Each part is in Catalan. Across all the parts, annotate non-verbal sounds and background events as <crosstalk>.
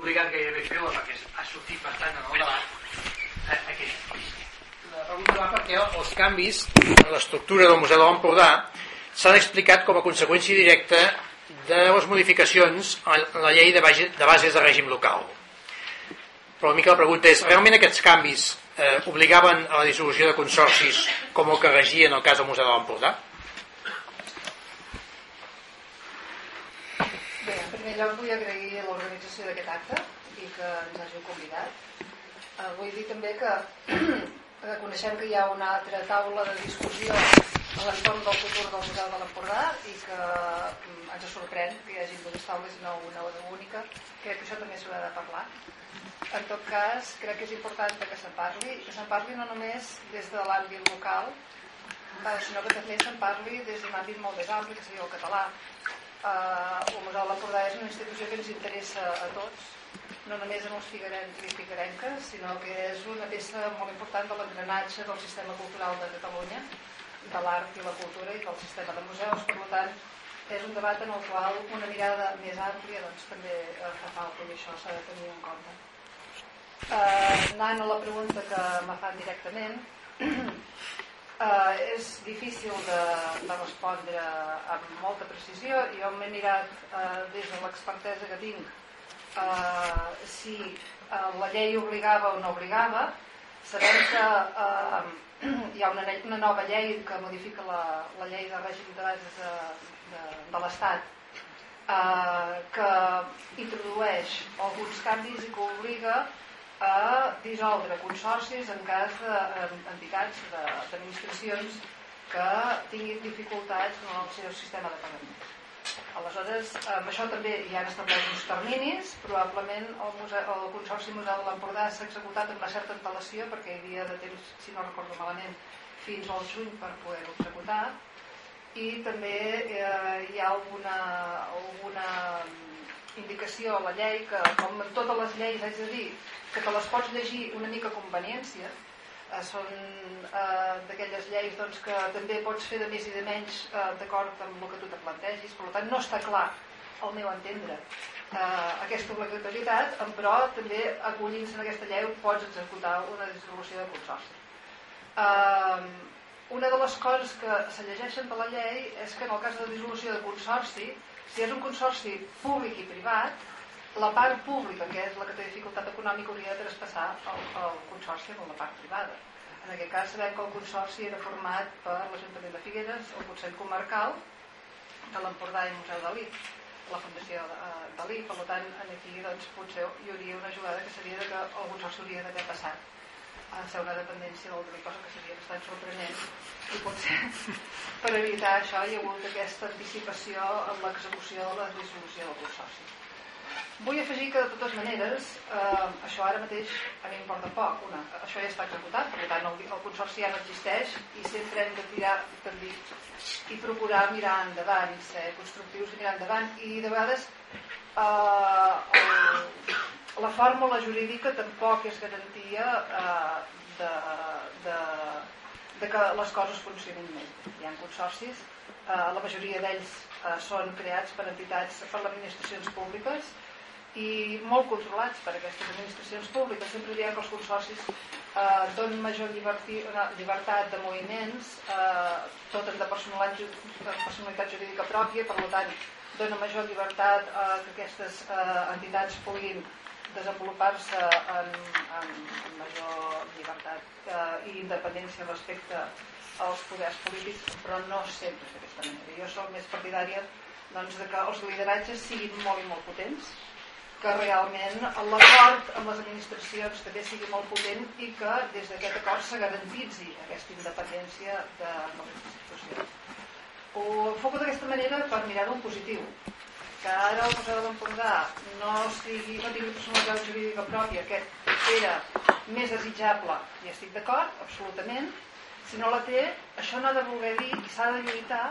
obligat gairebé a fer-la perquè ha sortit bastant en el debat aquesta La pregunta va perquè els canvis en l'estructura del Museu de l'Empordà s'han explicat com a conseqüència directa de les modificacions en la llei de, base, de bases de règim local. Però una mica la pregunta és, realment aquests canvis eh, obligaven a la dissolució de consorcis com el que regia en el cas del Museu de l'Empordà? Bé, en primer lloc vull agrair l'organització d'aquest acte i que ens hàgiu convidat. Uh, vull dir també que <clears throat> reconeixem que hi ha una altra taula de discussió a l'entorn del futur del Museu de l'Empordà i que mm, ens sorprèn que hi hagi dues taules i no una única. Crec que això també s'haurà de parlar. En tot cas, crec que és important que se'n parli i que se'n parli no només des de l'àmbit local, eh, sinó que també se'n parli des d'un àmbit molt més ampli, que seria el català, eh, el Museu de l'Empordà és una institució que ens interessa a tots, no només en els figuerencs i figuerenques, sinó que és una peça molt important de l'engranatge del sistema cultural de Catalunya, de l'art i la cultura i del sistema de museus. Per tant, és un debat en el qual una mirada més àmplia doncs, també eh, fa falta i això s'ha de tenir en compte. Eh, anant a la pregunta que me fan directament, <clears throat> eh, és difícil de, de respondre amb molta precisió. Jo m'he mirat eh, des de l'expertesa que tinc eh, si eh, la llei obligava o no obligava. Sabem que eh, hi ha una, una nova llei que modifica la, la llei de règim de bases de, de, de l'Estat eh, que introdueix alguns canvis i que obliga a dissoldre consorcis en cas d'entitats, d'administracions que tinguin dificultats en el seu sistema de pagament. Aleshores, amb això també hi han establert uns terminis, probablement el, museu, el Consorci Museu de l'Empordà s'ha executat amb una certa antelació perquè hi havia de temps, si no recordo malament, fins al juny per poder-ho executar i també eh, hi ha alguna, alguna indicació a la llei que, com en totes les lleis, és a dir, que te les pots llegir una mica a conveniència, eh, són eh, d'aquelles lleis doncs, que també pots fer de més i de menys eh, d'acord amb el que tu te plantegis, per tant no està clar, al meu entendre, eh, aquesta obligatorietat, però també acollint-se en aquesta llei pots executar una dissolució de consorci. Eh, una de les coses que se llegeixen de la llei és que en el cas de dissolució de consorci, si és un consorci públic i privat, la part pública, que és la que té dificultat econòmica, hauria de traspassar el, el consorci amb la part privada. En aquest cas sabem que el consorci era format per l'Ajuntament de Figueres, el Consell Comarcal de l'Empordà i Museu Dalí, la Fundació eh, Dalí, per tant, aquí doncs, potser hi hauria una jugada que seria que el consorci hauria d'haver passat a ser una dependència Dalí, cosa que seria bastant sorprenent i potser <laughs> per evitar això hi ha hagut aquesta anticipació en l'execució de la dissolució del consorci. Vull afegir que, de totes maneres, eh, això ara mateix a mi importa poc. Una, això ja està executat, per tant, el, el consorci ja no existeix i sempre hem de tirar també, i procurar mirar endavant, ser constructius i mirar endavant. I de vegades eh, el, la fórmula jurídica tampoc és garantia eh, de, de, de que les coses funcionin més. Hi ha consorcis, eh, la majoria d'ells eh, són creats per entitats, per administracions públiques, i molt controlats per aquestes administracions públiques. Sempre diem que els consorcis eh, donen major lliberti, llibertat de moviments, eh, tot personalitat, de personalitat jurídica pròpia, per tant, dona major llibertat eh, que aquestes eh, entitats puguin desenvolupar-se en, en, major llibertat eh, i independència respecte als poders polítics, però no sempre és d'aquesta manera. Jo sóc més partidària doncs, de que els lideratges siguin molt i molt potents, que realment l'acord amb les administracions també sigui molt potent i que des d'aquest acord se garantitzi aquesta independència de les institucions. Ho enfoco d'aquesta manera per mirar-ho positiu, que ara el Museu de l'Empordà no, sigui, no tingui personalitat jurídica pròpia, que era més desitjable, i estic d'acord, absolutament, si no la té, això no ha de voler dir i s'ha de lluitar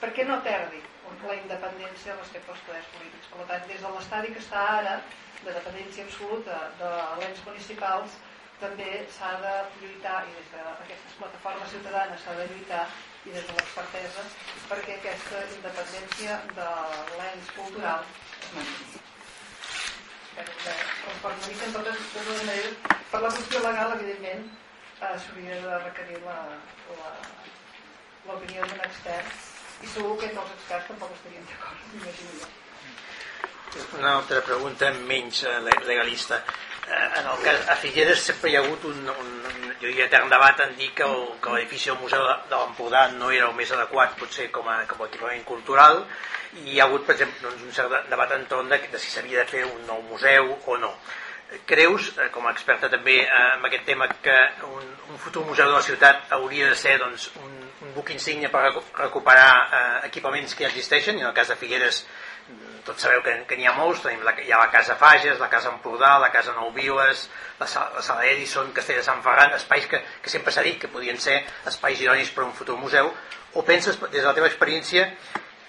perquè no perdi la independència respecte als poders polítics. Per tant, des de l'estadi que està ara, de dependència absoluta de l'ens municipals, també s'ha de lluitar, i des d'aquestes plataformes ciutadanes s'ha de lluitar, i des de l'expertesa, perquè aquesta independència de l'ens cultural es mantingui. Que per una mica en totes, totes maneres, per la qüestió legal, evidentment, eh, s'hauria de requerir l'opinió d'un expert i segur que entre els experts tampoc estarien d'acord, m'imagino jo. Una altra pregunta menys eh, legalista. Eh, en el cas, a Figueres sempre hi ha hagut un, un, un jo etern debat en dir que, el, que l'edifici del Museu de l'Empordà no era el més adequat potser com a, com a equipament cultural i hi ha hagut, per exemple, doncs, un cert debat entorn de, de si s'havia de fer un nou museu o no. Creus, eh, com a experta també en aquest tema, que un, un futur museu de la ciutat hauria de ser doncs, un, un buc insígnia per recuperar eh, equipaments que ja existeixen, i en el cas de Figueres tots sabeu que, que n'hi ha molts, tenim la, hi ha la Casa Fages, la Casa Empordà, la Casa Nou Viles, la, la Sala Edison, Castell de Sant Ferran, espais que, que sempre s'ha dit que podien ser espais ironis per a un futur museu, o penses, des de la teva experiència,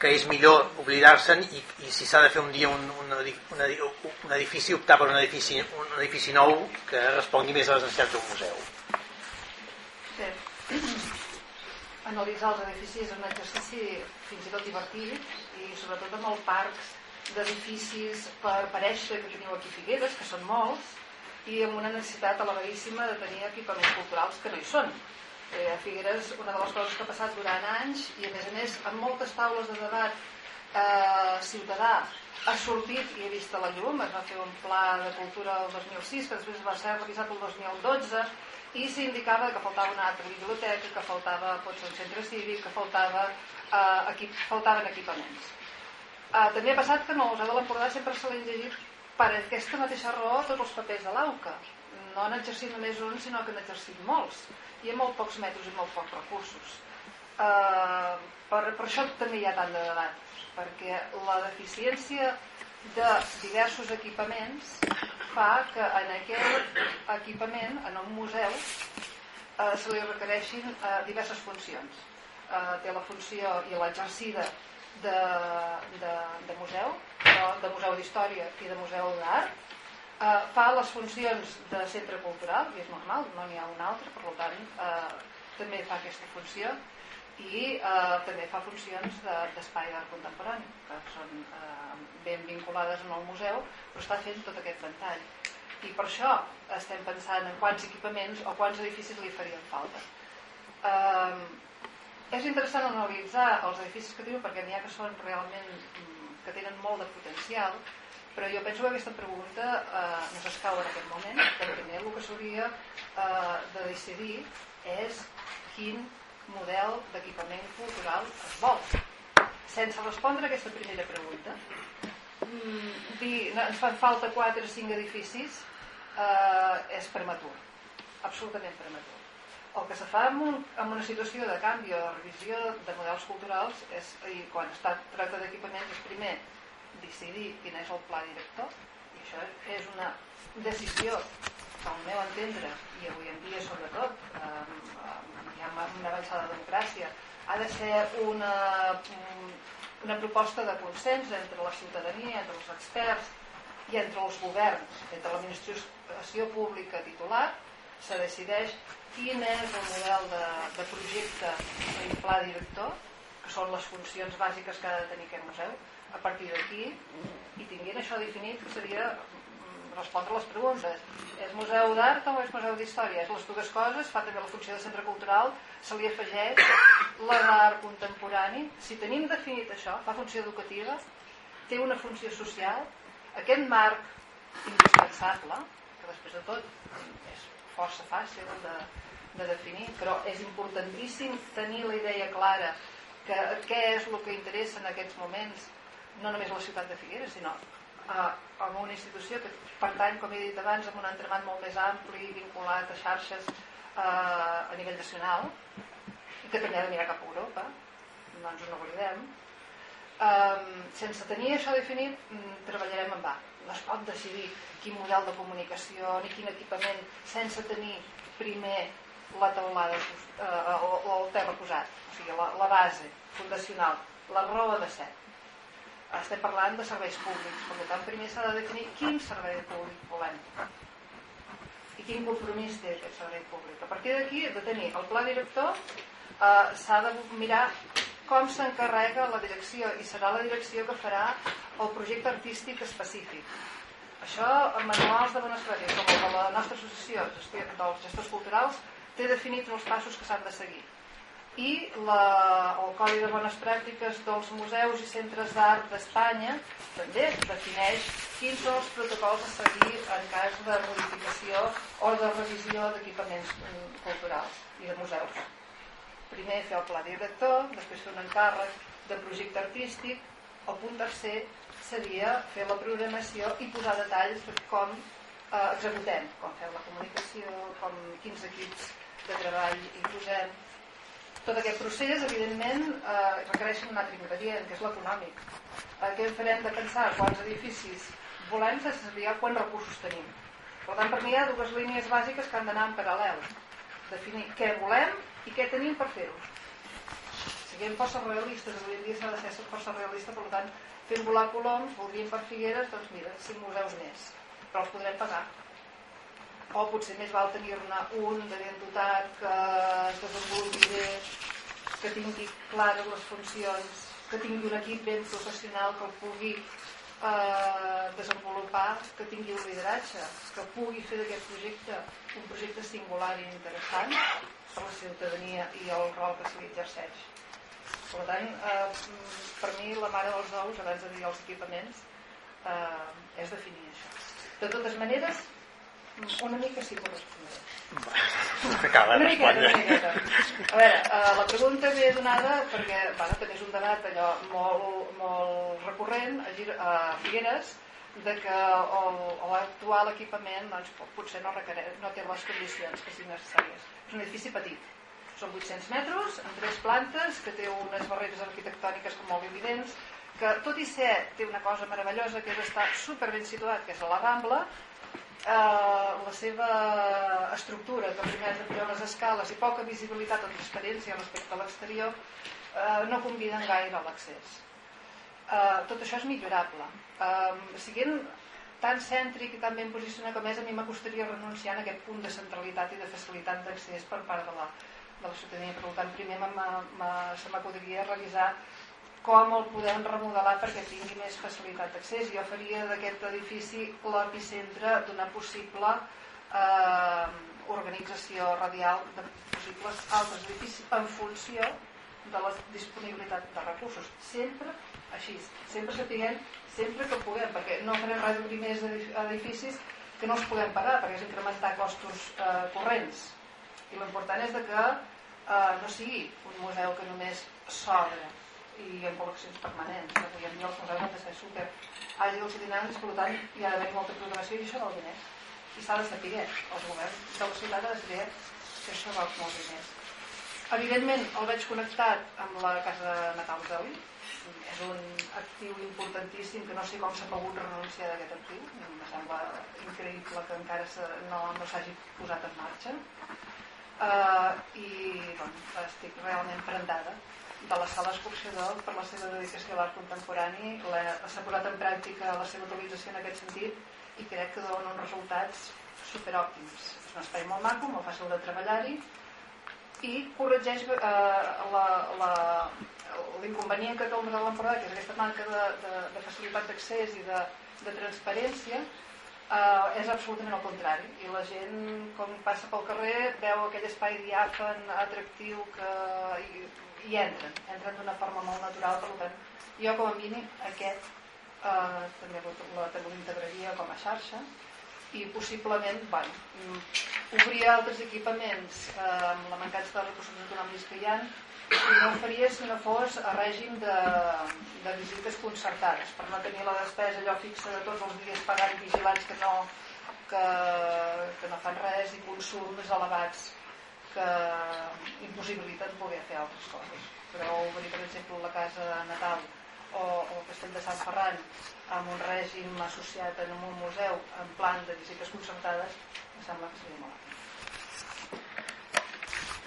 que és millor oblidar-se'n i, i si s'ha de fer un dia un, un, un, un edifici, optar per un edifici, un edifici nou que respongui més a les necessitats d'un museu? Sí. <clears throat> Analitzar els edificis és un exercici fins i tot divertit i sobretot amb els parcs d'edificis per parèixer que teniu aquí Figueres, que són molts, i amb una necessitat elevadíssima de tenir equipaments culturals que no hi són. Eh, a Figueres, una de les coses que ha passat durant anys, i a més a més amb moltes taules de debat eh, ciutadà, ha sortit i he vist a la llum, es va fer un pla de cultura el 2006, que després va ser revisat el 2012, i s'indicava que faltava una altra biblioteca, que faltava potser un centre cívic, que faltava, eh, equip, faltaven equipaments. Uh, també ha passat que no, el Museu de l'Empordà sempre se l'han llegit per aquesta mateixa raó tots els papers de l'AUCA. No han exercit només un, sinó que han exercit molts. I amb molt pocs metres i molt pocs recursos. Uh, per, per això també hi ha tant de debat, perquè la deficiència de diversos equipaments fa que en aquell equipament, en un museu, eh, se li requereixin eh, diverses funcions. Eh, té la funció i l'exercida de, de, de museu, de museu d'història i de museu d'art, eh, fa les funcions de centre cultural, i és normal, no n'hi ha un altre, per tant, eh, també fa aquesta funció, i eh, també fa funcions d'espai de, d'art contemporani, que són eh, ben vinculades en el museu, però està fent tot aquest ventall. I per això estem pensant en quants equipaments o quants edificis li farien falta. Eh, és interessant analitzar els edificis que tenen perquè n'hi ha que són realment mm, que tenen molt de potencial però jo penso que aquesta pregunta eh, no s'escau en aquest moment perquè el que s'hauria eh, de decidir és quin model d'equipament cultural es vol. Sense respondre a aquesta primera pregunta. Mm, dir ens fan falta 4 o 5 edificis eh, és prematur. Absolutament prematur. El que se fa en, un, en una situació de canvi o de revisió de models culturals és, i quan es tracta d'equipaments és primer decidir quin és el pla director i això és una decisió al meu entendre i avui en dia sobretot eh, hi ha una avançada democràcia ha de ser una, una proposta de consens entre la ciutadania, entre els experts i entre els governs, entre l'administració pública titular se decideix quin és el model de, de projecte i pla director, que són les funcions bàsiques que ha de tenir aquest museu, a partir d'aquí, i tinguin això definit, seria respondre les preguntes. És museu d'art o és museu d'història? És les dues coses, fa també la funció de centre cultural, se li afegeix la d'art contemporani. Si tenim definit això, fa funció educativa, té una funció social, aquest marc indispensable, que després de tot és força fàcil de, de definir, però és importantíssim tenir la idea clara que què és el que interessa en aquests moments, no només la ciutat de Figueres, sinó a, a una institució que pertany, com he dit abans, amb un entremat molt més ampli, vinculat a xarxes a, a nivell nacional, i que també ha de mirar cap a Europa, no ens ho oblidem. Um, sense tenir això definit, mm, treballarem en va. No es pot decidir quin model de comunicació ni quin equipament sense tenir primer la teulada eh, o, o el terra posat, o sigui, la, la base fundacional, la roba de set. Estem parlant de serveis públics, per tant, primer s'ha de definir quin servei públic volem i quin compromís té aquest servei públic. A partir d'aquí, de tenir el pla director, eh, s'ha de mirar com s'encarrega la direcció i serà la direcció que farà el projecte artístic específic. Això, en manuals de bones pràctiques, com la nostra associació dels gestors culturals, té definits els passos que s'han de seguir i la, el Codi de Bones Pràctiques dels museus i centres d'art d'Espanya també defineix quins són els protocols a seguir en cas de modificació o de revisió d'equipaments culturals i de museus. Primer fer el pla director, després fer un encàrrec de projecte artístic, el punt tercer seria fer la programació i posar detalls de com eh, executem, com fem la comunicació, com, quins equips de treball hi posem, tot aquest procés, evidentment, eh, requereix un altre ingredient, que és l'econòmic. Eh, què farem de pensar quants edificis volem sense saber quants recursos tenim. Per tant, per mi hi ha dues línies bàsiques que han d'anar en paral·lel. Definir què volem i què tenim per fer-ho. Siguem força realistes, avui en dia s'ha de ser força realista, per tant, fent volar coloms, voldríem per Figueres, doncs mira, cinc museus més, però els podrem pagar o potser més val tenir-ne un de ben dotat que es desenvolupi bé, que tingui clares les funcions, que tingui un equip ben professional que el pugui eh, desenvolupar, que tingui un lideratge, que pugui fer d'aquest projecte un projecte singular i interessant per la ciutadania i el rol que se li exerceix. Per tant, eh, per mi la mare dels ous, abans de dir els equipaments, eh, és definir això. De totes maneres, una mica sí correspondent. <laughs> Acaba una miqueta, una miqueta. A veure, uh, la pregunta ve donada perquè bueno, també és un debat allò molt, molt recurrent a, Figueres de que l'actual equipament doncs, potser no, requereix, no té les condicions que siguin necessàries. És un edifici petit, són 800 metres, amb tres plantes, que té unes barreres arquitectòniques com molt evidents, que tot i ser té una cosa meravellosa que és estar super ben situat, que és a la Rambla, eh, la seva estructura, que primer pujar les escales i poca visibilitat o transparència respecte a l'exterior, eh, no conviden gaire a l'accés. Eh, tot això és millorable. Eh, siguent tan cèntric i tan ben posicionat com és, a mi m'acostaria renunciar a aquest punt de centralitat i de facilitat d'accés per part de la, de la ciutadania. Per tant, primer se m'acudiria revisar com el podem remodelar perquè tingui més facilitat d'accés. Jo faria d'aquest edifici l'epicentre d'una possible eh, organització radial de possibles altres edificis en funció de la disponibilitat de recursos. Sempre així, sempre sapiguem, sempre que puguem, perquè no farem res d'obrir més edificis que no els puguem pagar, perquè és incrementar costos eh, corrents. I l'important és de que eh, no sigui un museu que només s'obre i en col·leccions permanents. Avui en dia els museus han de ser super àgils i per tant hi ha d'haver molta programació i això val diners. I s'ha de saber, els governs de la ciutat ha de saber que això val molts diners. Evidentment el veig connectat amb la casa natal d'Eli, és un actiu importantíssim que no sé com s'ha pogut renunciar d'aquest actiu em sembla increïble que encara no, no s'hagi posat en marxa uh, i doncs, estic realment prendada de la sala escorxador per la seva dedicació a l'art contemporani s'ha posat en pràctica la seva utilització en aquest sentit i crec que dona uns resultats superòptims. És un espai molt maco, molt fàcil de treballar-hi i corregeix eh, l'inconvenient que té el Museu l'Empordà que és aquesta manca de, de, de facilitat d'accés i de, de transparència eh, és absolutament el contrari. I la gent com passa pel carrer veu aquell espai diàfan atractiu que, i, hi entren, entren d'una forma molt natural, per tant, jo com a mínim aquest eh, també la integraria com a xarxa i possiblement bueno, mm, obrir altres equipaments eh, amb la mancança de recursos econòmics que hi ha i no faria si no fos a règim de, de visites concertades per no tenir la despesa allò fixa de tots els dies pagant vigilants que no, que, que no fan res i consums elevats que impossibiliten poder fer altres coses. Però obrir, per exemple, la casa natal o, o el castell de Sant Ferran amb un règim associat en un museu en plan de visites concertades em sembla que seria molt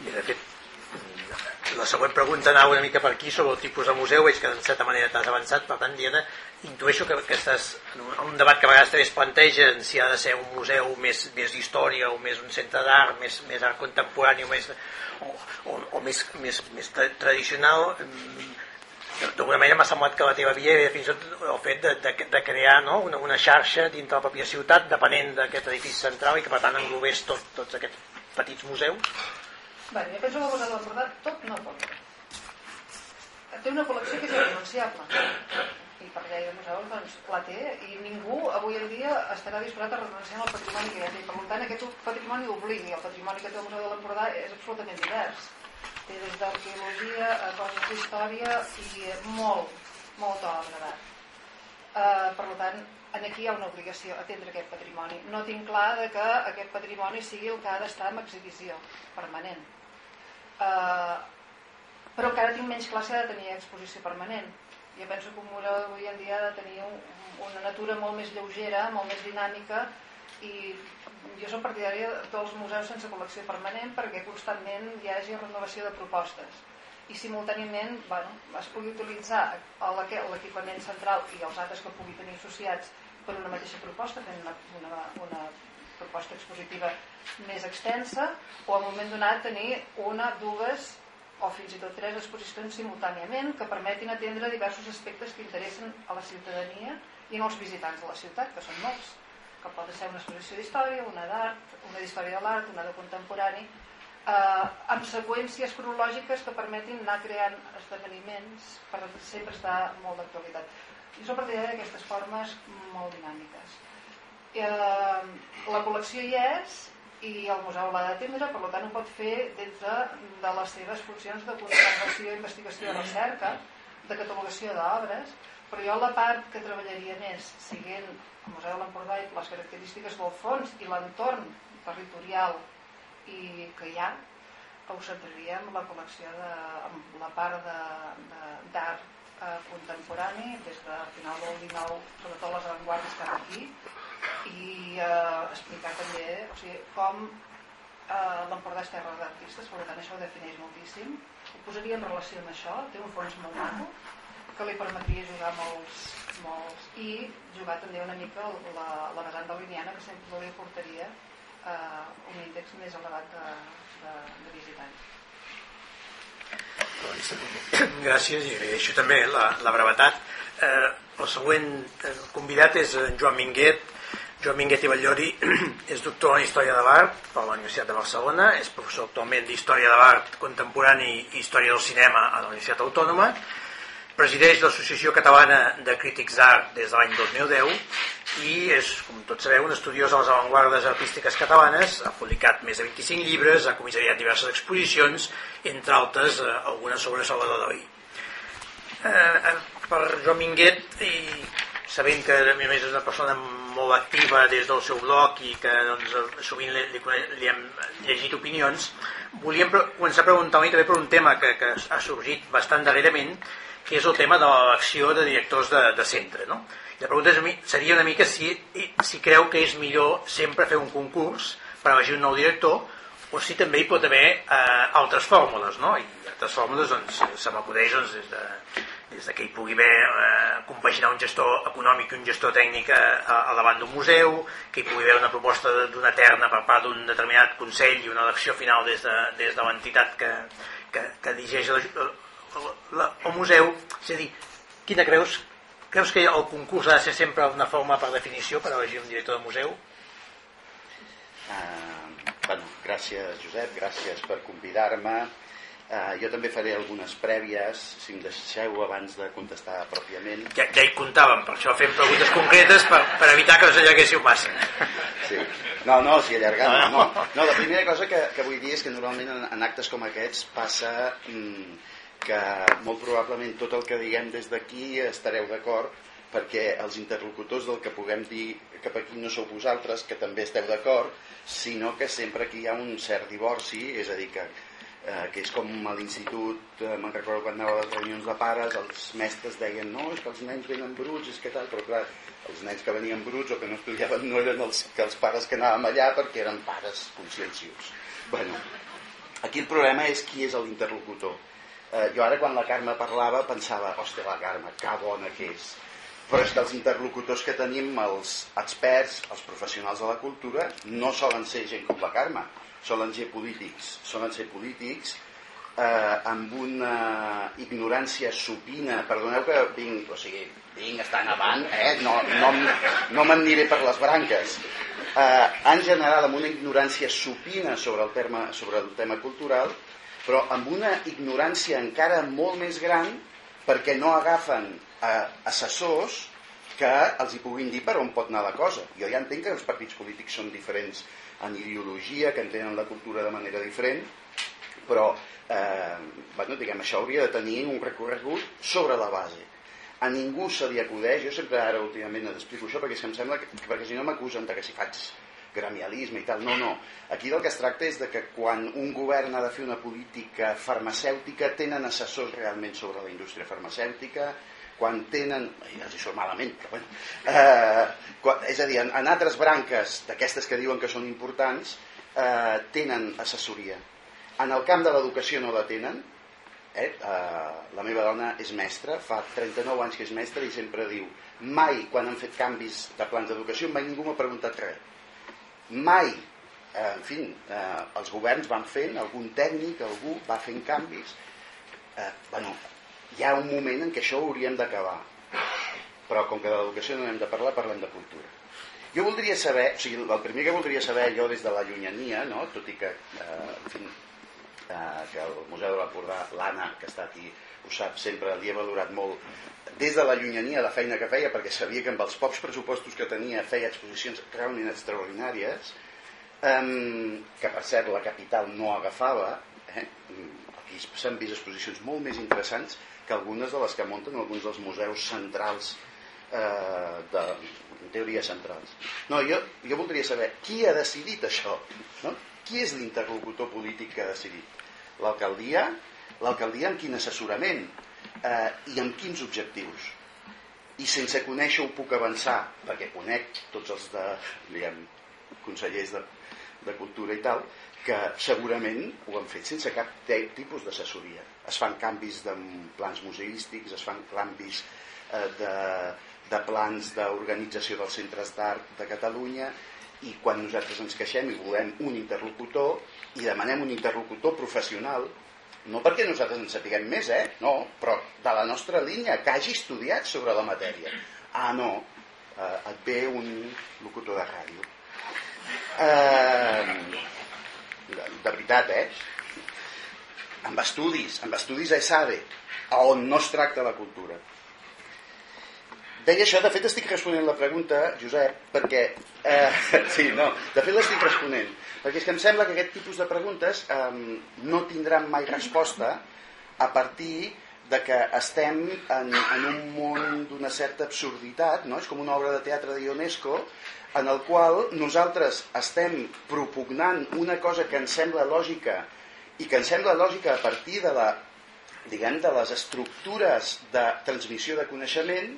I de fet, la següent pregunta anava una mica per aquí sobre el tipus de museu, veig que en certa manera t'has avançat, per tant, Diana, intueixo que, que estàs en un, en un debat que a vegades també es plantegen si ha de ser un museu més, més d'història o més un centre d'art, més, més art contemporani o més, o, o, o més, més, més tradicional. d'alguna manera m'ha semblat que la teva via era fins i tot el fet de, de, de crear no? una, una xarxa dintre la pròpia ciutat depenent d'aquest edifici central i que per tant englobés tot, tots aquests petits museus Bé, jo penso que el Museu tot no pot té una col·lecció que és irrenunciable i per llei de museus doncs, la té i ningú avui en dia estarà disposat a renunciar al patrimoni que ja té per tant aquest patrimoni obligui el patrimoni que té el Museu de l'Empordà és absolutament divers té des d'arqueologia a coses d'història i molt, molta obra d'art. Uh, per tant, aquí hi ha una obligació atendre aquest patrimoni. No tinc clar de que aquest patrimoni sigui el que ha d'estar en exhibició permanent. Uh, però encara tinc menys classe de tenir exposició permanent. Jo penso que un museu avui en dia ha de tenir un, una natura molt més lleugera, molt més dinàmica i jo som partidària dels museus sense col·lecció permanent perquè constantment hi hagi renovació de propostes i simultàniament bueno, es pugui utilitzar l'equipament central i els altres que pugui tenir associats per una mateixa proposta, fent una, una, una proposta expositiva més extensa o al moment donat tenir una, dues o fins i tot tres exposicions simultàniament que permetin atendre diversos aspectes que interessen a la ciutadania i als visitants de la ciutat, que són molts que pot ser una exposició d'història, una d'art, una d'història de l'art, una de contemporani, eh, amb seqüències cronològiques que permetin anar creant esdeveniments per sempre estar molt d'actualitat. Jo soc partidari d'aquestes formes molt dinàmiques. Eh, la col·lecció hi és i el museu l'ha d'atendre, per tant ho pot fer dintre de les seves funcions de conservació, investigació i recerca, de catalogació d'obres, però jo la part que treballaria més, siguent el Museu de l'Empordà i les característiques del fons i l'entorn territorial i que hi ha ho centraríem la col·lecció de la part d'art eh, contemporani des de final del 19 sobretot les avantguardes cap aquí i eh, explicar també o sigui, com eh, l'Empordà és terra d'artistes per tant això ho defineix moltíssim ho posaria en relació amb això té un fons molt maco que li permetria jugar molts, molts i jugar també una mica la, la vessant de Liniana que sempre li portaria eh, un índex més elevat de, de, de visitants <coughs> Gràcies i agraeixo també la, la brevetat. Eh, el següent convidat és en Joan Minguet. Joan Minguet i Batllori <clears throat> és doctor en Història de l'Art per la Universitat de Barcelona, és professor actualment d'Història de l'Art contemporani i Història del Cinema a la Universitat Autònoma Presideix l'Associació Catalana de Crítics d'Art des de l'any 2010 i és, com tots sabeu, un estudiós de les avantguardes artístiques catalanes, ha publicat més de 25 llibres, ha comissariat diverses exposicions, entre altres eh, algunes sobre Salvador Dalí. Eh, eh, per Joan Minguet, i sabent que a més és una persona molt activa des del seu blog i que doncs, sovint li, li, li hem llegit opinions, volíem començar a preguntar-li també per un tema que, que ha sorgit bastant darrerament, que és el tema de l'elecció de directors de, de centre. No? I la pregunta és, seria una mica si, si creu que és millor sempre fer un concurs per elegir un nou director o si també hi pot haver eh, altres fórmules. No? I altres fórmules doncs, se m'acudeix doncs, des, de, de que hi pugui haver eh, compaginar un gestor econòmic i un gestor tècnic a, a, a davant d'un museu, que hi pugui haver una proposta d'una terna per part d'un determinat consell i una elecció final des de, des de l'entitat que, que, que dirigeix la, el museu, és a dir, quina creus? Creus que el concurs ha de ser sempre una forma per definició per elegir un director de museu? Uh, bueno, gràcies Josep, gràcies per convidar-me. Uh, jo també faré algunes prèvies, si em deixeu abans de contestar pròpiament. Ja, ja hi comptàvem, per això fem preguntes concretes per, per evitar que us allarguéssiu massa. Sí. No, no, si allargant, no. no. La primera cosa que, que vull dir és que normalment en, en actes com aquests passa... Mm, que molt probablement tot el que diguem des d'aquí estareu d'acord perquè els interlocutors del que puguem dir cap aquí no sou vosaltres, que també esteu d'acord, sinó que sempre aquí hi ha un cert divorci, és a dir, que, eh, que és com a l'institut, eh, me'n recordo quan anava a les reunions de pares, els mestres deien no, és que els nens venen bruts, és que tal, però clar, els nens que venien bruts o que no estudiaven no eren els, que els pares que anàvem allà perquè eren pares consciencius. Bueno, aquí el problema és qui és l'interlocutor Eh, jo ara quan la Carme parlava pensava, hòstia, la Carme, que bona que és. Però és que els interlocutors que tenim, els experts, els professionals de la cultura, no solen ser gent com la Carme, solen ser polítics. Solen ser polítics eh, amb una ignorància supina, perdoneu que vinc, o sigui, vinc estant avant, eh? no, no, no me'n aniré per les branques, eh, en general amb una ignorància supina sobre el, terme, sobre el tema cultural, però amb una ignorància encara molt més gran perquè no agafen eh, assessors que els hi puguin dir per on pot anar la cosa. Jo ja entenc que els partits polítics són diferents en ideologia, que entenen la cultura de manera diferent, però eh, bueno, diguem, això hauria de tenir un recorregut sobre la base. A ningú se li acudeix, jo sempre ara últimament explico això perquè em sembla que, perquè si no m'acusen que si faig gremialisme i tal, no, no. Aquí del que es tracta és de que quan un govern ha de fer una política farmacèutica tenen assessors realment sobre la indústria farmacèutica, quan tenen, ja els hi surt malament, però bueno, eh, quan, és a dir, en, en altres branques d'aquestes que diuen que són importants, eh, tenen assessoria en el camp de l'educació no la tenen. Eh? Uh, la meva dona és mestra, fa 39 anys que és mestra i sempre diu mai quan han fet canvis de plans d'educació mai ningú m'ha preguntat res. Mai, eh, en fi, eh, els governs van fent, algun tècnic, algú va fent canvis. Eh, bueno, hi ha un moment en què això ho hauríem d'acabar. Però com que de l'educació no hem de parlar, parlem de cultura. Jo voldria saber, o sigui, el primer que voldria saber jo des de la llunyania, no? tot i que eh, en fi, eh, que el Museu de l'Empordà, l'Anna, que està aquí, ho sap, sempre li he valorat molt des de la llunyania la feina que feia, perquè sabia que amb els pocs pressupostos que tenia feia exposicions realment extraordinàries, eh, que per cert la capital no agafava, eh, aquí s'han vist exposicions molt més interessants que algunes de les que munten alguns dels museus centrals eh, de, en teoria centrals. No, jo, jo voldria saber qui ha decidit això, no? Qui és l'interlocutor polític que ha decidit? L'alcaldia? L'alcaldia amb quin assessorament? Eh, I amb quins objectius? I sense conèixer ho puc avançar, perquè conec tots els de, diguem, consellers de, de cultura i tal, que segurament ho han fet sense cap tipus d'assessoria. Es fan canvis de plans museístics, es fan canvis eh, de, de plans d'organització dels centres d'art de Catalunya, i quan nosaltres ens queixem i volem un interlocutor i demanem un interlocutor professional no perquè nosaltres en sapiguem més, eh? no, però de la nostra línia, que hagi estudiat sobre la matèria. Ah, no, eh, et ve un locutor de ràdio. Eh, de, de veritat, eh? Amb estudis, amb estudis a ESADE, on no es tracta la cultura. Deia això, de fet estic responent la pregunta, Josep, perquè... Eh, <laughs> sí, no, de fet l'estic responent, perquè és que em sembla que aquest tipus de preguntes eh, no tindran mai resposta a partir de que estem en, en un món d'una certa absurditat, no? és com una obra de teatre de Ionesco, en el qual nosaltres estem propugnant una cosa que ens sembla lògica i que ens sembla lògica a partir de, la, diguem, de les estructures de transmissió de coneixement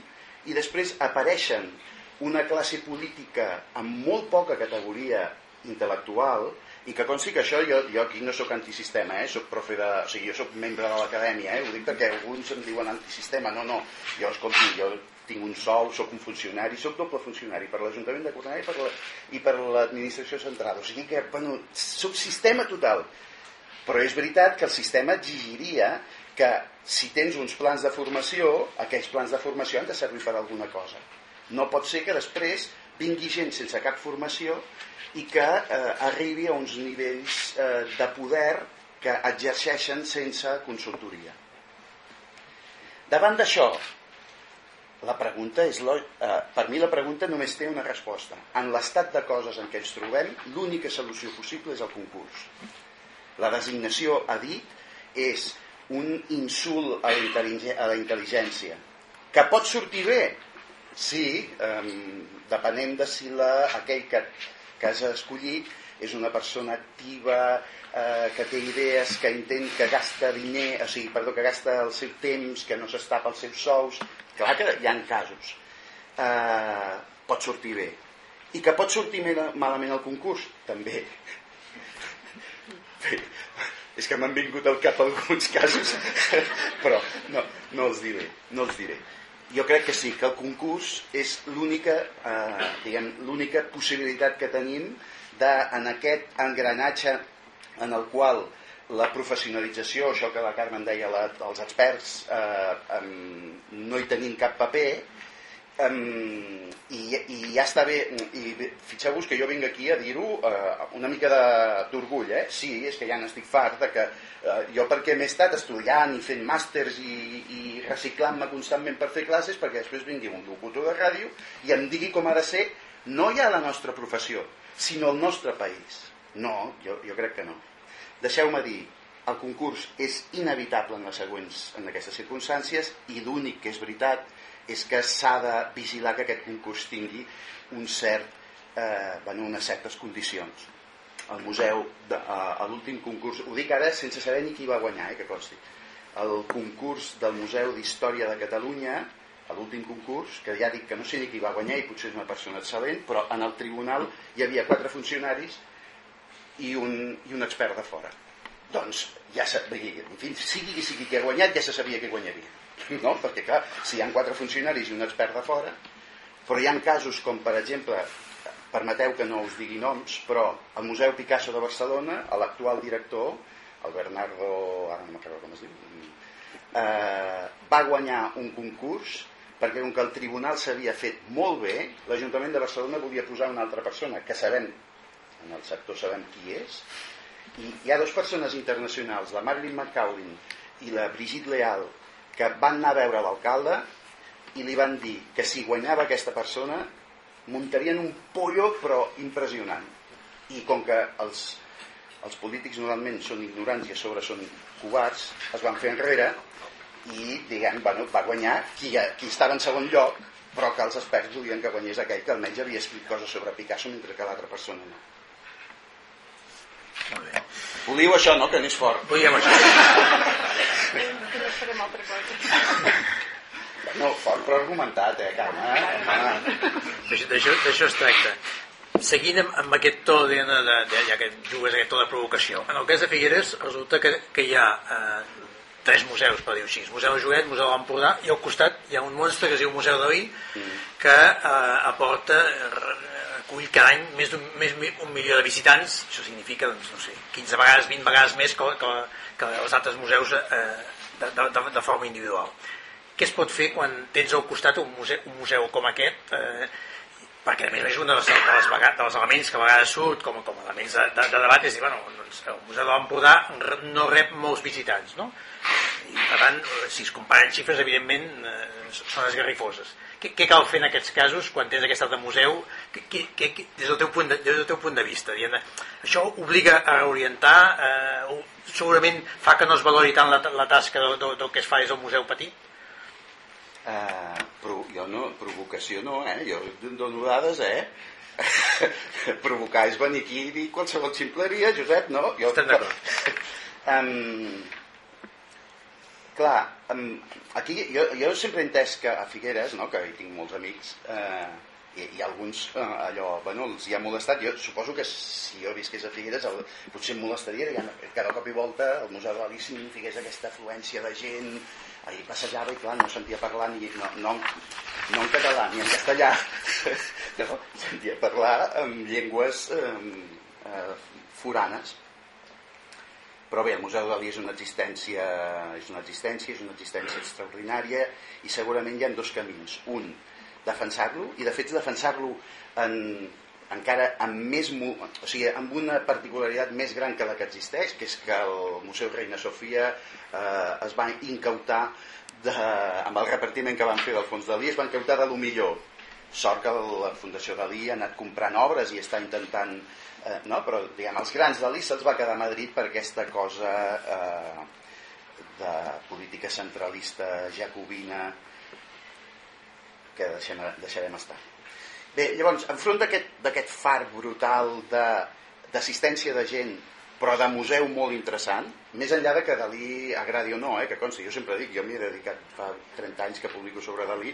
i després apareixen una classe política amb molt poca categoria intel·lectual i que consti que això jo, jo aquí no sóc antisistema, eh? soc profe de, o sigui, jo sóc membre de l'acadèmia, eh? ho dic perquè alguns em diuen antisistema, no, no, jo escolti, jo tinc un sol, sóc un funcionari, sóc doble funcionari per l'Ajuntament de Cornellà i per la, i per l'administració central, o sigui que, bueno, sóc sistema total, però és veritat que el sistema exigiria que si tens uns plans de formació, aquells plans de formació han de servir per alguna cosa. No pot ser que després vingui gent sense cap formació i que eh, arribi a uns nivells eh, de poder que exerceixen sense consultoria. Davant d'això, la pregunta és, eh, per mi la pregunta només té una resposta. En l'estat de coses en què ens trobem, l'única solució possible és el concurs. La designació, ha dit, és un insult a la intel·ligència, que pot sortir bé, sí, eh, depenent de si la, aquell que, que has escollit és una persona activa, eh, que té idees, que intent, que gasta diner, o sigui, perdó, que gasta el seu temps, que no s'està pels seus sous. Clar que hi ha casos. Eh, pot sortir bé. I que pot sortir malament el concurs? També. <laughs> és que m'han vingut al cap alguns casos <laughs> però no, no els diré no els diré jo crec que sí, que el concurs és l'única eh, diguem, l'única possibilitat que tenim de, en aquest engranatge en el qual la professionalització, això que la Carmen deia, la, els experts eh, em, no hi tenim cap paper, Um, i, i ja està bé i fixeu-vos que jo vinc aquí a dir-ho uh, una mica d'orgull eh? sí, és que ja n'estic fart de que uh, jo perquè m'he estat estudiant i fent màsters i, i reciclant-me constantment per fer classes perquè després vingui un locutor de ràdio i em digui com ha de ser no ja la nostra professió sinó el nostre país no, jo, jo crec que no deixeu-me dir el concurs és inevitable en les següents en aquestes circumstàncies i l'únic que és veritat és que s'ha de vigilar que aquest concurs tingui un cert, eh, bueno, unes certes condicions. El museu, de, a, a l'últim concurs, ho dic ara sense saber ni qui va guanyar, eh, que consti. El concurs del Museu d'Història de Catalunya, a l'últim concurs, que ja dic que no sé ni qui va guanyar i potser és una persona excel·lent, però en el tribunal hi havia quatre funcionaris i un, i un expert de fora. Doncs ja sabia, en fi, sigui qui sigui qui ha guanyat, ja se sabia que guanyaria <laughs> no? perquè clar, si hi ha quatre funcionaris i un expert de fora però hi ha casos com per exemple permeteu que no us digui noms però el Museu Picasso de Barcelona l'actual director el Bernardo ara no m'acordo com es diu eh, va guanyar un concurs perquè com que el tribunal s'havia fet molt bé l'Ajuntament de Barcelona volia posar una altra persona que sabem en el sector sabem qui és i hi ha dues persones internacionals la Marilyn McCaulin i la Brigitte Leal que van anar a veure l'alcalde i li van dir que si guanyava aquesta persona muntarien un pollo però impressionant. I com que els, els polítics normalment són ignorants i a sobre són covards es van fer enrere i diguem, bueno, va guanyar qui, qui estava en segon lloc però que els experts volien que guanyés aquell que almenys havia escrit coses sobre Picasso mentre que l'altra persona no molt bé. Volíeu això, no? Que anés fort. Volíem això. Que no farem altra cosa. No, fort però argumentat, eh, Carme? Eh? D'això es tracta. Seguint amb, amb aquest to, de, de, de, ja que jugues aquest to de provocació, en el cas de Figueres resulta que, que hi ha eh, tres museus, per dir-ho així. Museu de Joguet, Museu de l'Empordà, i al costat hi ha un monstre que es diu Museu d'Oí, Mm. que eh, aporta acull cada any més d'un més un milió de visitants, això significa doncs, no sé, 15 vegades, 20 vegades més que, que, que els altres museus eh, de, de, de forma individual. Què es pot fer quan tens al costat un museu, un museu com aquest? Eh, perquè a més a més un dels, de les vegades, dels elements que a vegades surt com, com elements de, de, de debat és dir, bueno, doncs, el Museu de l'Empordà no rep molts visitants, no? I per tant, si es comparen xifres, evidentment, eh, són esgarrifoses. Què, què cal fer en aquests casos quan tens aquest de museu que, que, que, des, del teu punt de, des del teu punt de vista dient, això obliga a reorientar eh, segurament fa que no es valori tant la, la tasca del, del, del que es fa des del museu petit Uh, pro, jo no, provocació no, eh? Jo dono dades, eh? <laughs> Provocar és venir aquí i dir qualsevol ximpleria, Josep, no? Jo, Estem d'acord. <laughs> Um, clar, um, aquí jo, jo sempre he entès que a Figueres, no? que hi tinc molts amics, eh, i, i alguns eh, allò, bueno, els hi ha molestat jo suposo que si jo visqués a Figueres el, potser em molestaria diguem, cada cop i volta el Museu de l'Alíssim figués aquesta afluència de gent ahir passejava i clar, no sentia parlar ni, no, no, no en català ni en castellà. <laughs> No, sentia parlar en llengües eh, eh, foranes. Però bé, el Museu Dalí és una existència és una existència, és una existència extraordinària i segurament hi ha dos camins. Un, defensar-lo i de fet defensar-lo en, encara amb més o sigui, amb una particularitat més gran que la que existeix que és que el Museu Reina Sofia eh, es va incautar de, amb el repartiment que van fer del fons Dalí es van incautar de lo millor sort que la Fundació Dalí ha anat comprant obres i està intentant eh, no? però diguem, els grans Dalí se'ls va quedar a Madrid per aquesta cosa eh, de política centralista jacobina que deixem, deixarem estar Bé, llavors, enfront d'aquest far brutal d'assistència de, de gent, però de museu molt interessant, més enllà de que Dalí agradi o no, eh, que consti, jo sempre dic, jo m'hi he dedicat fa 30 anys que publico sobre Dalí,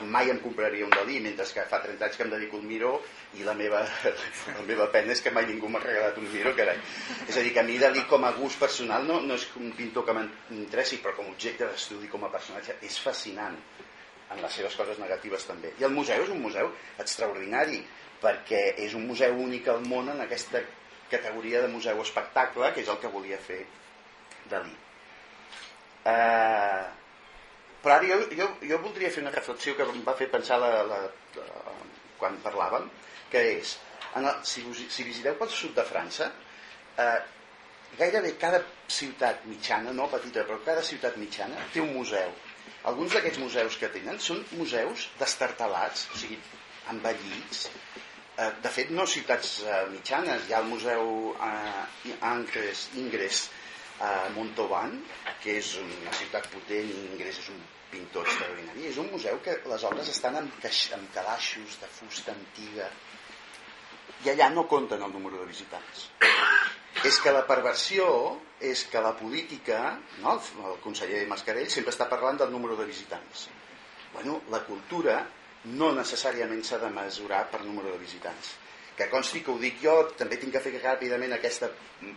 i mai em compraria un Dalí, mentre que fa 30 anys que em dedico al Miró i la meva, <laughs> la meva pena és que mai ningú m'ha regalat un Miró, carai. És a dir, que a mi Dalí com a gust personal no, no és un pintor que m'interessi, però com a objecte d'estudi, com a personatge, és fascinant en les seves coses negatives també. I el museu és un museu extraordinari perquè és un museu únic al món en aquesta categoria de museu espectacle, que és el que volia fer Dalí. Eh, però ara jo, jo, jo voldria fer una reflexió que em va fer pensar la, la, la, quan parlàvem, que és, en el, si, si visiteu pel sud de França, eh, gairebé cada ciutat mitjana, no petita, però cada ciutat mitjana té un museu. Alguns d'aquests museus que tenen són museus destartalats, o sigui, envellits, Eh, de fet, no ciutats eh, mitjanes. Hi ha el Museu eh, Angres, Ingres a Montauban, que és una ciutat potent, i Ingres és un pintor extraordinari. És un museu que les obres estan amb, amb calaixos de fusta antiga i allà no compten el número de visitants. És que la perversió és que la política, no, el conseller Mascarell sempre està parlant del número de visitants. Bueno, la cultura no necessàriament s'ha de mesurar per número de visitants que consti que ho dic jo, també tinc que fer ràpidament aquesta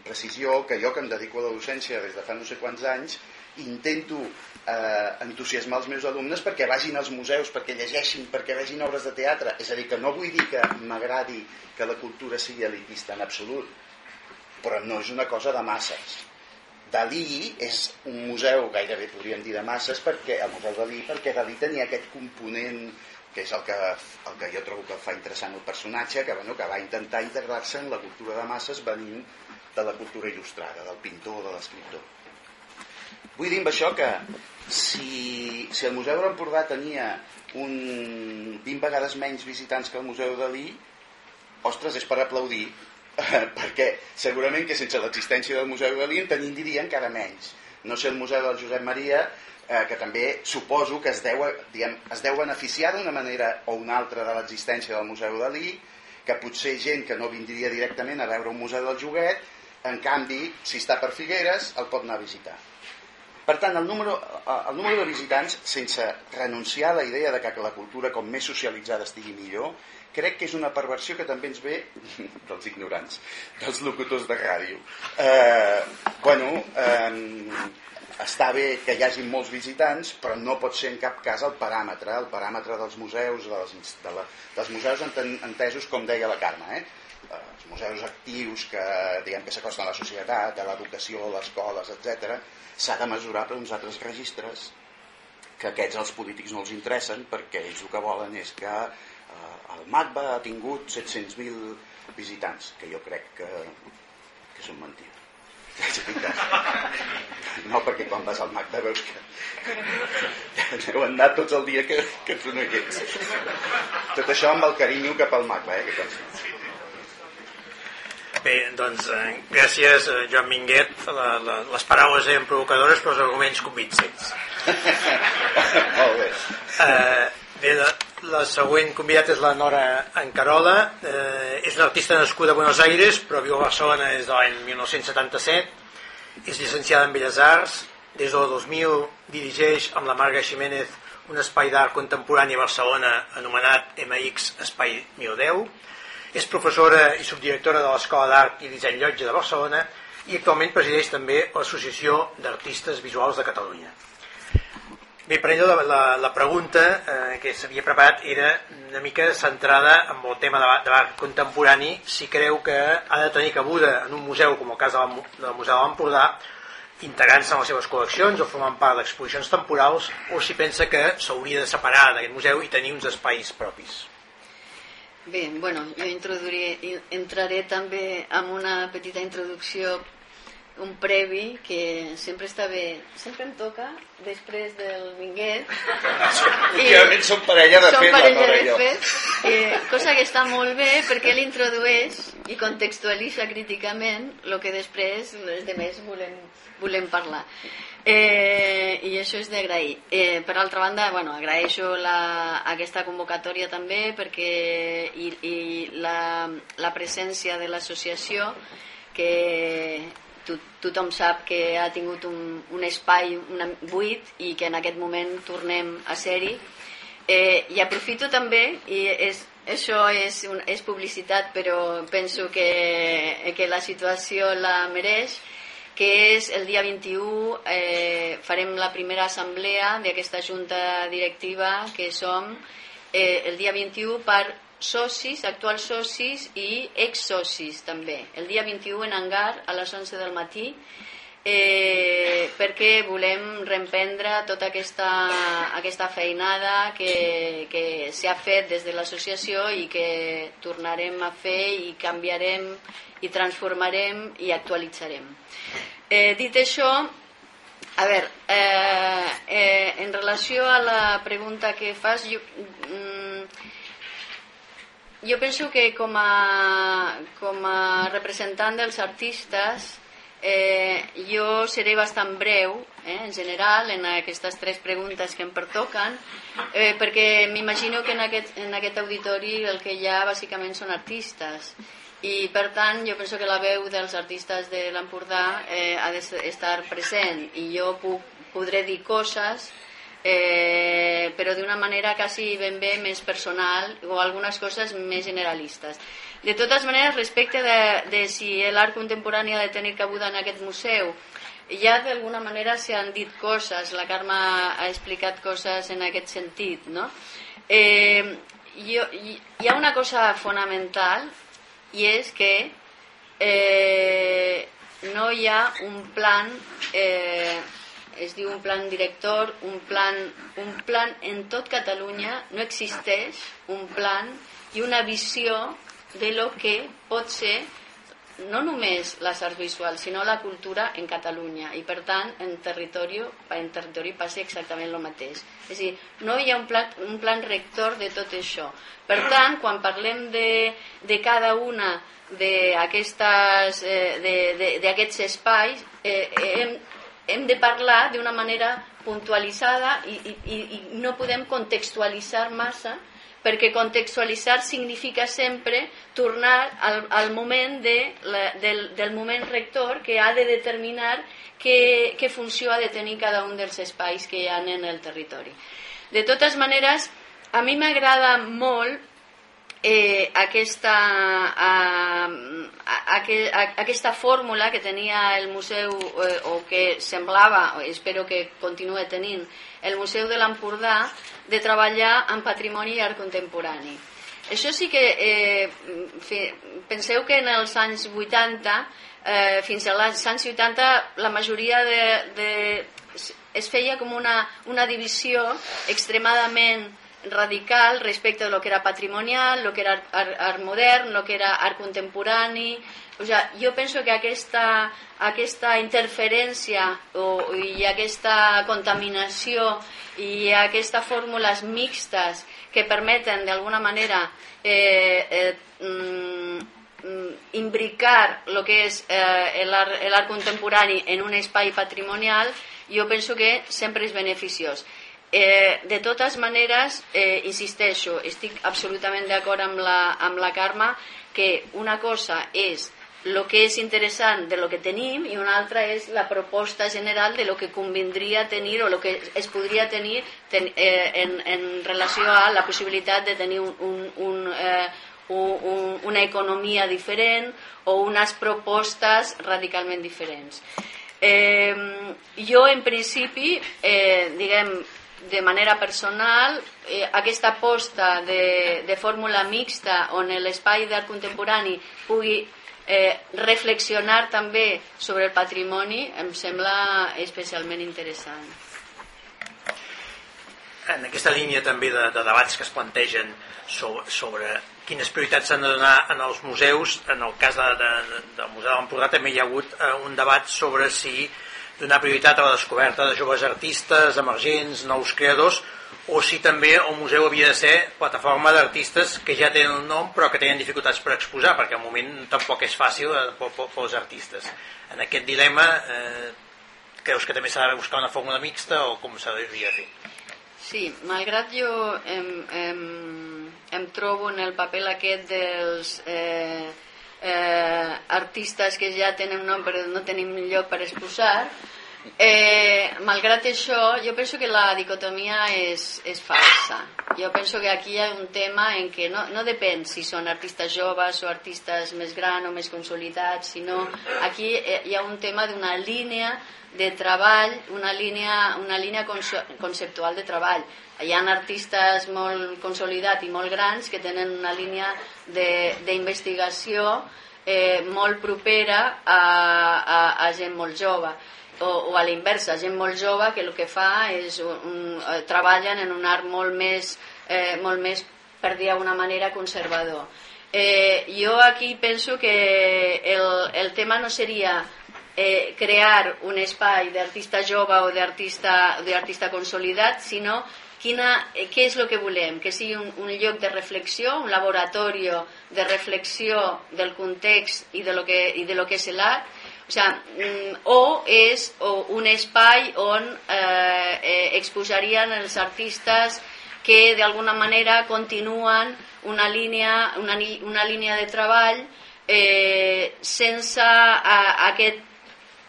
precisió que jo que em dedico a la docència des de fa no sé quants anys intento eh, entusiasmar els meus alumnes perquè vagin als museus, perquè llegeixin, perquè vegin obres de teatre. És a dir, que no vull dir que m'agradi que la cultura sigui elitista en absolut, però no és una cosa de masses. Dalí és un museu, gairebé podríem dir de masses, perquè el Museu Dalí, perquè Dalí tenia aquest component que és el que, el que jo trobo que fa interessant el personatge, que, bueno, que va intentar integrar-se en la cultura de masses venint de la cultura il·lustrada, del pintor de l'escriptor. Vull dir amb això que si, si el Museu de l'Empordà tenia un 20 vegades menys visitants que el Museu de Dalí, ostres, és per aplaudir, <laughs> perquè segurament que sense l'existència del Museu de Dalí en tenindria encara menys. No sé el Museu del Josep Maria, eh, que també suposo que es deu, diguem, es deu beneficiar d'una manera o una altra de l'existència del Museu Dalí, que potser gent que no vindria directament a veure un museu del joguet, en canvi, si està per Figueres, el pot anar a visitar. Per tant, el número, eh, el número de visitants, sense renunciar a la idea de que la cultura com més socialitzada estigui millor, crec que és una perversió que també ens ve <laughs> dels ignorants, dels locutors de ràdio. Eh, bueno, eh, està bé que hi hagi molts visitants, però no pot ser en cap cas el paràmetre, el paràmetre dels museus, de les, de la, dels museus entesos, com deia la Carme, eh? els museus actius que diguem que s'acosten a la societat, a l'educació, a les escoles, etc, s'ha de mesurar per uns altres registres que aquests als polítics no els interessen perquè ells el que volen és que el MACBA ha tingut 700.000 visitants, que jo crec que, que són mentides. <laughs> No, perquè quan vas al Magda veus que <laughs> heu anat tots el dia que, que tu no hi ets. Tot això amb el carinyo cap al Magda, eh? Que Bé, doncs, eh, gràcies, eh, Joan Minguet. La, la, les paraules eren provocadores, però els arguments convincents. <laughs> Molt bé. Eh, bé, la, següent convidat és la Nora Encarola. Eh, és una artista nascuda a Buenos Aires, però viu a Barcelona des de l'any 1977 és llicenciada en Belles Arts, des del 2000 dirigeix amb la Marga Ximénez un espai d'art contemporani a Barcelona anomenat MX Espai 1010. És professora i subdirectora de l'Escola d'Art i Disseny Llotja de Barcelona i actualment presideix també l'Associació d'Artistes Visuals de Catalunya. Bé, per allò la, la, la pregunta eh, que s'havia preparat era una mica centrada en el tema de l'art contemporani, si creu que ha de tenir cabuda en un museu com el cas de del Museu de l'Empordà, integrant-se en les seves col·leccions o formant part d'exposicions temporals, o si pensa que s'hauria de separar d'aquest museu i tenir uns espais propis. Bé, bueno, jo introduiré, entraré també amb una petita introducció un previ que sempre està bé sempre em toca després del Minguet <laughs> i som parella de fet parella de fet eh, cosa que està molt bé perquè l'introdueix i contextualitza críticament el que després els demés volem, volem parlar. Eh, i això és d'agrair. Eh, per altra banda, bueno, agraeixo la, aquesta convocatòria també perquè i, i la, la presència de l'associació que to, tothom sap que ha tingut un, un espai una, buit i que en aquest moment tornem a ser-hi. Eh, i aprofito també i és, això és, un, és publicitat però penso que, que la situació la mereix que és el dia 21 eh, farem la primera assemblea d'aquesta junta directiva que som eh, el dia 21 per socis, actuals socis i ex-socis també. El dia 21 en Hangar a les 11 del matí eh, perquè volem reemprendre tota aquesta, aquesta feinada que, que s'ha fet des de l'associació i que tornarem a fer i canviarem i transformarem i actualitzarem. Eh, dit això, a veure, eh, eh, en relació a la pregunta que fas, jo, mm, jo penso que com a, com a representant dels artistes Eh, jo seré bastant breu, eh, en general, en aquestes tres preguntes que em pertoquen, eh, perquè m'imagino que en aquest, en aquest auditori el que hi ha bàsicament són artistes. I per tant jo penso que la veu dels artistes de l'Empordà eh, ha d'estar present i jo puc, podré dir coses eh, però d'una manera quasi ben bé més personal o algunes coses més generalistes de totes maneres, respecte de, de si l'art contemporani ha de tenir cabuda en aquest museu, ja d'alguna manera s'han dit coses, la Carme ha explicat coses en aquest sentit, no? Eh, jo, hi ha una cosa fonamental i és que eh, no hi ha un plan eh, es diu un plan director un plan, un plan en tot Catalunya no existeix un plan i una visió de lo que pot ser no només les arts visuals, sinó la cultura en Catalunya i per tant en territori, en territori passa exactament el mateix. És a dir, no hi ha un plan, un plan rector de tot això. Per tant, quan parlem de, de cada una d'aquests eh, espais, eh, hem, hem de parlar d'una manera puntualitzada i, i, i no podem contextualitzar massa perquè contextualitzar significa sempre tornar al, al moment de, la, del, del moment rector que ha de determinar què, què funció ha de tenir cada un dels espais que hi ha en el territori. De totes maneres, a mi m'agrada molt eh, aquesta, a, a, a, aquesta fórmula que tenia el museu, eh, o que semblava, espero que continue tenint, el Museu de l'Empordà, de treballar en patrimoni i art contemporani. Això sí que eh, penseu que en els anys 80 eh, fins als anys 80 la majoria de, de, es feia com una, una divisió extremadament radical respecte a lo que era patrimonial, lo que era art, art modern, lo que era art contemporani. O sigui, jo penso que aquesta, aquesta interferència o, i aquesta contaminació i aquestes fórmules mixtes que permeten d'alguna manera eh, eh, mm, imbricar el que és eh, l'art contemporani en un espai patrimonial, jo penso que sempre és beneficiós. Eh, de totes maneres, eh, insisteixo, estic absolutament d'acord amb, la, amb la Carme que una cosa és el que és interessant de lo que tenim i una altra és la proposta general de lo que convindria tenir o el que es podria tenir ten, eh, en, en relació a la possibilitat de tenir un, un, un, eh, un, una economia diferent o unes propostes radicalment diferents. Eh, jo, en principi, eh, diguem, de manera personal eh, aquesta aposta de, de fórmula mixta on l'espai d'art contemporani pugui eh, reflexionar també sobre el patrimoni em sembla especialment interessant. En aquesta línia també de, de debats que es plantegen sobre, sobre quines prioritats s'han de donar en els museus, en el cas de, de, de, del Museu de l'Empordà també hi ha hagut eh, un debat sobre si donar prioritat a la descoberta de joves artistes, emergents, nous creadors, o si també el museu havia de ser plataforma d'artistes que ja tenen un nom però que tenen dificultats per exposar, perquè al moment tampoc és fàcil eh, pels artistes. En aquest dilema, eh, creus que també s'ha de buscar una fórmula mixta o com s'ha de fer? Sí, malgrat jo em, em, em trobo en el paper aquest dels... Eh, eh, artistes que ja tenen nom però no tenim lloc per exposar Eh, malgrat això, jo penso que la dicotomia és, és falsa. Jo penso que aquí hi ha un tema en què no, no depèn si són artistes joves o artistes més grans o més consolidats, sinó aquí eh, hi ha un tema d'una línia de treball, una línia, una línia conceptual de treball. Hi ha artistes molt consolidats i molt grans que tenen una línia d'investigació eh, molt propera a, a, a gent molt jove o, o a l'inversa, gent molt jove que el que fa és un, un, eh, treballen en un art molt més, eh, molt més per dir d'una manera conservador. Eh, jo aquí penso que el, el tema no seria eh, crear un espai d'artista jove o d'artista consolidat, sinó quina, eh, què és el que volem? Que sigui un, un lloc de reflexió, un laboratori de reflexió del context i de lo que, i de lo que és l'art, o, sea, mm, o és un espai on eh, eh, exposarien els artistes que d'alguna manera continuen una línia, una, una línia de treball eh, sense a, aquest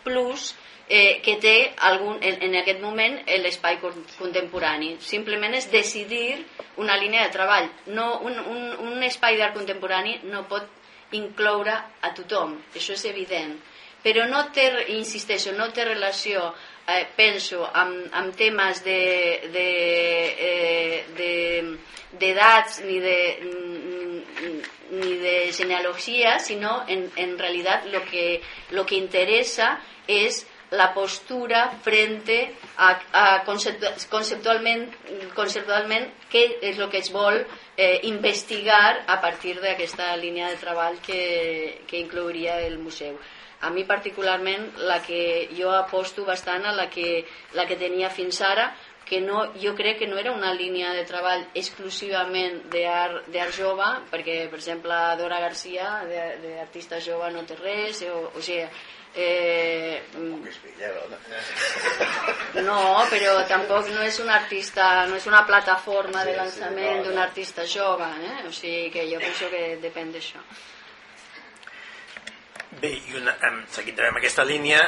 plus eh, que té algun, en, en aquest moment l'espai contemporani. Simplement és decidir una línia de treball. No, un, un, un espai d'art contemporani no pot incloure a tothom, això és evident però no té, insisteixo, no té relació, eh, penso, amb, amb temes de, de, eh, de, d'edats ni de, ni de genealogía, sino en, en realidad lo que, lo que interesa es la postura frente a, a conceptualment, conceptualment què és el que es vol eh, investigar a partir d'aquesta línia de treball que, que inclouria el museu a mi particularment la que jo aposto bastant a la que, la que tenia fins ara que no, jo crec que no era una línia de treball exclusivament d'art jove, perquè, per exemple, Dora Garcia, d'artista jove, no té res, o, o sigui, Eh, no, però tampoc no és un artista, no és una plataforma de lançament d'un artista jove, eh? o sigui que jo penso que depèn d'això. Bé, i una, seguint amb aquesta línia,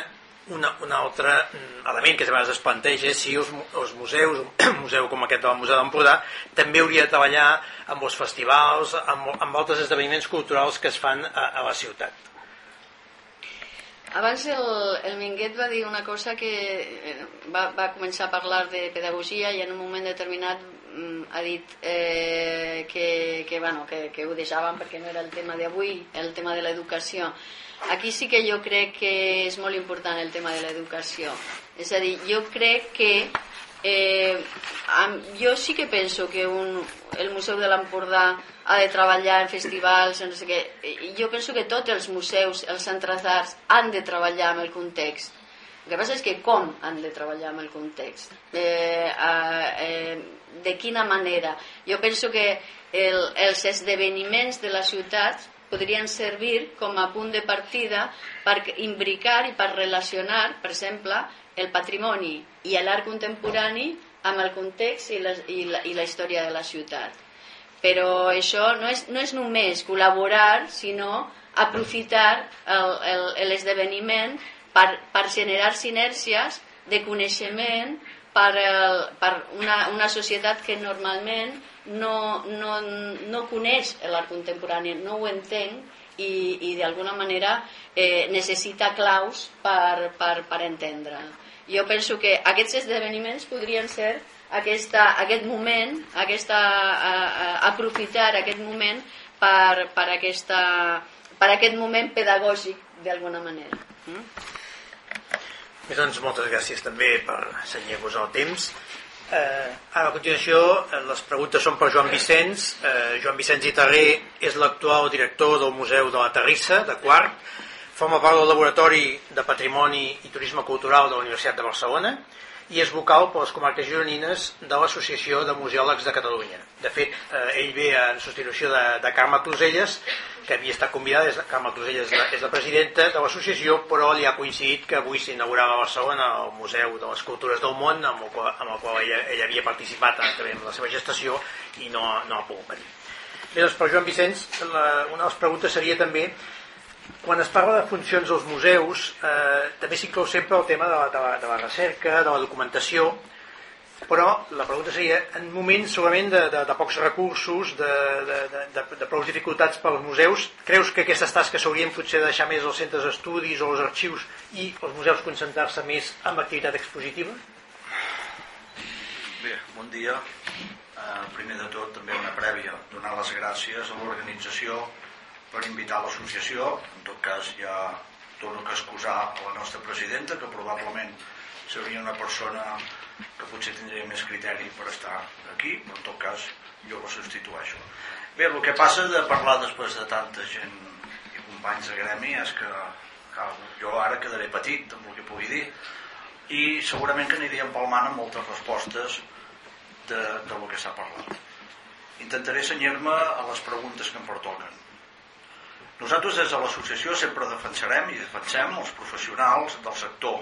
una, un altre mm, element que a vegades es planteja si els, els museus, un <clears throat> museu com aquest del Museu d'Empordà, també hauria de treballar amb els festivals, amb, amb altres esdeveniments culturals que es fan a, a la ciutat. Abans el, el Minguet va dir una cosa que eh, va, va començar a parlar de pedagogia i en un moment determinat mm, ha dit eh, que, que, bueno, que, que ho deixàvem perquè no era el tema d'avui, el tema de l'educació. Aquí sí que jo crec que és molt important el tema de l'educació. És a dir, jo crec que eh, jo sí que penso que un, el Museu de l'Empordà ha de treballar en festivals, no sé què. Jo penso que tots els museus, els centres d'arts, han de treballar amb el context. El que passa és que com han de treballar amb el context? Eh, eh, de quina manera? Jo penso que el, els esdeveniments de la ciutat podrien servir com a punt de partida per imbricar i per relacionar, per exemple, el patrimoni i l'art contemporani amb el context i la, i, la, i la història de la ciutat. Però això no és, no és només col·laborar, sinó aprofitar l'esdeveniment per, per generar sinergies de coneixement per, el, per una, una societat que normalment no, no, no coneix l'art contemporani, no ho entenc i, i d'alguna manera eh, necessita claus per, per, per entendre. Jo penso que aquests esdeveniments podrien ser aquesta, aquest moment, aquesta, a, a, aprofitar aquest moment per, per, aquesta, per aquest moment pedagògic d'alguna manera. Mm? Bé, doncs moltes gràcies també per senyar-vos el temps. Eh, a continuació, eh, les preguntes són per Joan Vicenç. Eh, Joan Vicenç Itarré és l'actual director del Museu de la Terrissa, de Quart. Forma part del Laboratori de Patrimoni i Turisme Cultural de la Universitat de Barcelona i és vocal per les comarques gironines de l'Associació de Museòlegs de Catalunya. De fet, eh, ell ve en substitució de, de Carme Closelles, que havia estat convidada, és, Carme Closelles és la, presidenta de l'associació, però li ha coincidit que avui s'inaugurava a Barcelona el Museu de les Cultures del Món, amb el qual, amb el qual ella, ella havia participat també en la seva gestació i no, no ha pogut venir. Bé, doncs per Joan Vicenç, la, una de les preguntes seria també quan es parla de funcions dels museus eh, també s'inclou sempre el tema de la, de, la, de la recerca, de la documentació però la pregunta seria en moments segurament de, de, de pocs recursos de, de, de, de, prou dificultats pels museus creus que aquestes tasques s'haurien potser de deixar més als centres d'estudis o als arxius i els museus concentrar-se més en activitat expositiva? Bé, bon dia eh, primer de tot també una prèvia donar les gràcies a l'organització per invitar l'associació en tot cas ja torno a excusar a la nostra presidenta que probablement seria una persona que potser tindria més criteri per estar aquí, però en tot cas jo la substitueixo. Bé, el que passa de parlar després de tanta gent i companys de gremi és que jo ara quedaré petit amb el que pugui dir i segurament que aniria empalmant amb moltes respostes de, de lo que s'ha parlat. Intentaré senyir-me a les preguntes que em pertoquen. Nosaltres des de l'associació sempre defensarem i defensem els professionals del sector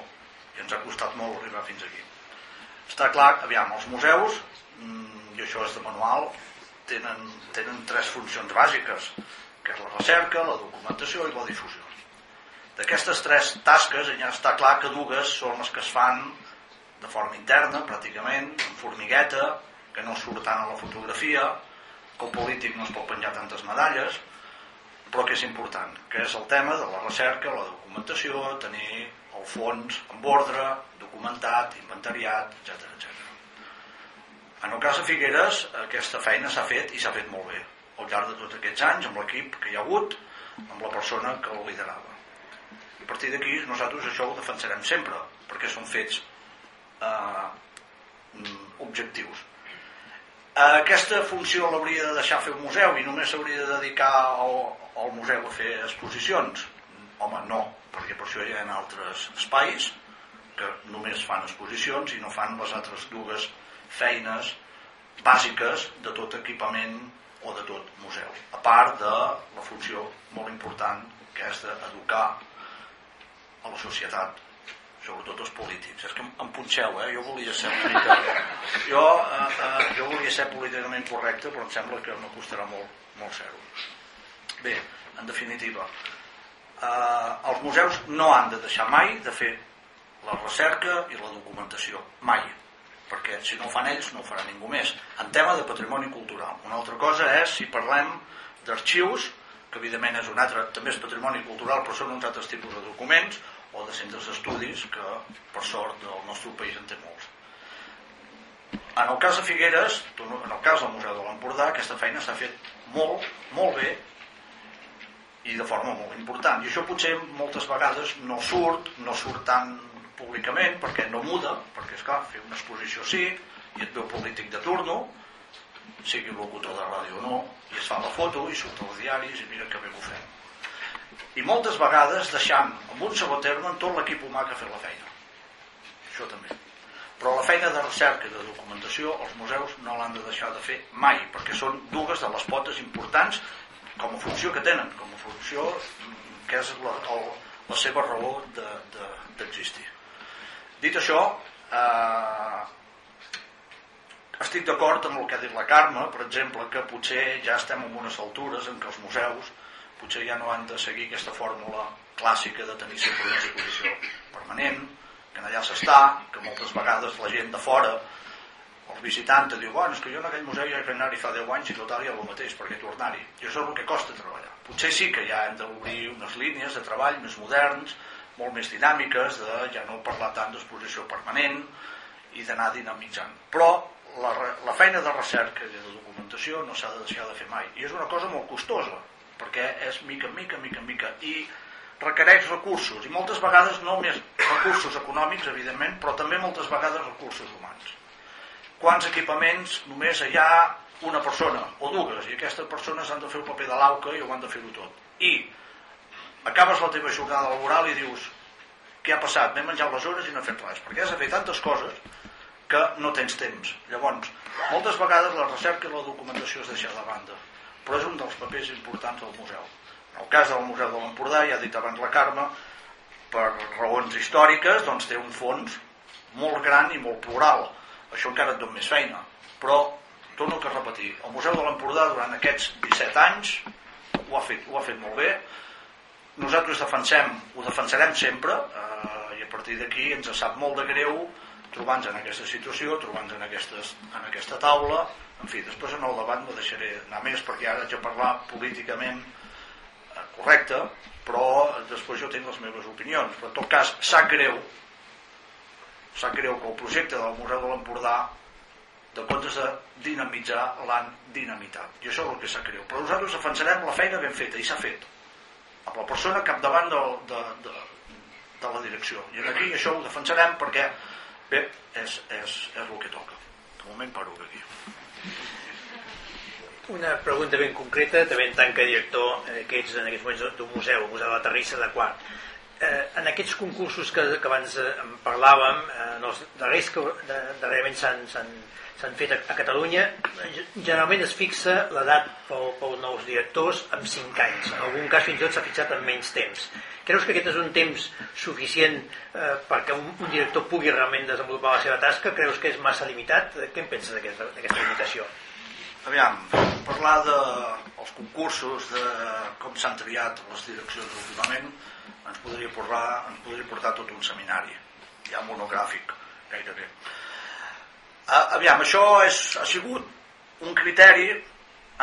i ens ha costat molt arribar fins aquí està clar, aviam, els museus, mm, i això és de manual, tenen, tenen tres funcions bàsiques, que és la recerca, la documentació i la difusió. D'aquestes tres tasques ja està clar que dues són les que es fan de forma interna, pràcticament, en formigueta, que no surt tant a la fotografia, que el polític no es pot penjar tantes medalles, però que és important, que és el tema de la recerca, la documentació, tenir el fons en ordre, documentat, inventariat, etc etc. En el cas de Figueres, aquesta feina s'ha fet i s'ha fet molt bé al llarg de tots aquests anys, amb l'equip que hi ha hagut, amb la persona que el liderava. I a partir d'aquí nosaltres això ho defensarem sempre, perquè són fets eh, objectius. Aquesta funció l'hauria de deixar fer un museu i només s'hauria de dedicar al, al museu a fer exposicions? Home, no, perquè per això hi ha altres espais que només fan exposicions i no fan les altres dues feines bàsiques de tot equipament o de tot museu, a part de la funció molt important que és d'educar a la societat sobretot els polítics. És que em punxeu, eh? Jo volia ser <laughs> una mica... Jo, eh, eh, jo volia ser políticament correcte, però em sembla que me costarà molt, molt ser-ho. Bé, en definitiva, eh, els museus no han de deixar mai de fer la recerca i la documentació, mai perquè si no ho fan ells no ho farà ningú més en tema de patrimoni cultural una altra cosa és si parlem d'arxius que evidentment és un altre també és patrimoni cultural però són uns altres tipus de documents o de centres d'estudis que per sort el nostre país en té molts en el cas de Figueres en el cas del Museu de l'Empordà aquesta feina s'ha fet molt, molt bé i de forma molt important i això potser moltes vegades no surt no surt tant públicament perquè no muda, perquè és clar, fer una exposició sí, i et veu polític de turno, sigui locutor de ràdio o no, i es fa la foto i surt als diaris i mira que bé ho fem. I moltes vegades deixant amb un segon terme tot l'equip humà que ha fet la feina. Això també. Però la feina de recerca i de documentació els museus no l'han de deixar de fer mai, perquè són dues de les potes importants com a funció que tenen, com a funció que és la, el, la seva raó d'existir. De, de, Dit això, eh, estic d'acord amb el que ha dit la Carme, per exemple, que potser ja estem en unes altures en què els museus potser ja no han de seguir aquesta fórmula clàssica de tenir sempre una exposició permanent, que allà s'està, que moltes vegades la gent de fora, els visitants, diu, bueno, és que jo en aquell museu ja he anar-hi fa 10 anys i total ja el mateix, perquè tornar-hi. I això és el que costa treballar. Potser sí que ja hem d'obrir unes línies de treball més moderns, molt més dinàmiques, de ja no parlar tant d'exposició permanent i d'anar dinamitzant. Però la, la feina de recerca i de documentació no s'ha de deixar de fer mai. I és una cosa molt costosa, perquè és mica mica, mica mica, i requereix recursos, i moltes vegades no més recursos econòmics, evidentment, però també moltes vegades recursos humans. Quants equipaments només hi ha una persona o dues, i aquestes persones han de fer el paper de l'auca i ho han de fer-ho tot. I acabes la teva jornada laboral i dius què ha passat? M'he menjat les hores i no he fet res perquè has de fer tantes coses que no tens temps llavors, moltes vegades la recerca i la documentació es deixa de banda però és un dels papers importants del museu. En el cas del Museu de l'Empordà ja ha dit abans la Carme per raons històriques doncs té un fons molt gran i molt plural. Això encara et dona més feina. Però torno a repetir el Museu de l'Empordà durant aquests 17 anys ho ha fet, ho ha fet molt bé. Nosaltres defensem, ho defensarem sempre eh, i a partir d'aquí ens sap molt de greu trobar-nos en aquesta situació, trobar-nos en, aquestes, en aquesta taula, en fi, després en el debat no deixaré anar més perquè ara haig de parlar políticament eh, correcte, però després jo tinc les meves opinions, però en tot cas sap greu sap greu que el projecte del Museu de l'Empordà de comptes de dinamitzar l'han dinamitat. I això és el que sap greu. Però nosaltres defensarem la feina ben feta i s'ha fet. Amb la persona capdavant de, de, de, de la direcció. I aquí això ho defensarem perquè bé, és, és, és el que toca de moment paro aquí una pregunta ben concreta, també en tant que director eh, que ets en aquests moments d'un museu, el Museu de la Terrissa de Quart. Eh, en aquests concursos que, que abans eh, en parlàvem, eh, en els darrers que de, darrerament s'han fet a, a Catalunya, generalment es fixa l'edat pel, pels nous directors amb 5 anys. En algun cas fins i tot s'ha fixat en menys temps. Creus que aquest és un temps suficient eh, perquè un, un director pugui realment desenvolupar la seva tasca? Creus que és massa limitat? Què en penses d'aquesta limitació? Aviam, parlar dels de concursos, de com s'han triat les direccions últimament, ens podria, portar, ens podria portar tot un seminari, ja monogràfic, gairebé. Aviam, això és, ha sigut un criteri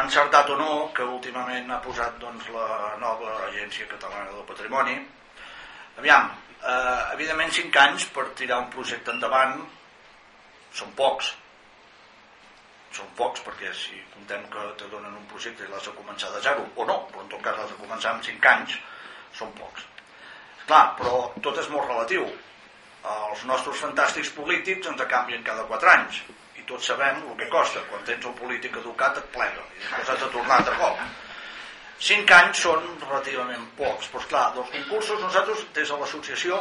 encertat o no, que últimament ha posat doncs, la nova Agència Catalana del Patrimoni. Aviam, eh, evidentment 5 anys per tirar un projecte endavant són pocs, són pocs perquè si contem que te donen un projecte i l'has de començar de zero o no, però en tot cas l'has de començar amb 5 anys són pocs. Clar, però tot és molt relatiu. Els nostres fantàstics polítics ens canvien cada 4 anys i tots sabem el que costa. Quan tens un polític educat et plega i després has de tornar de cop. 5 anys són relativament pocs però clar, dels concursos nosaltres des de l'associació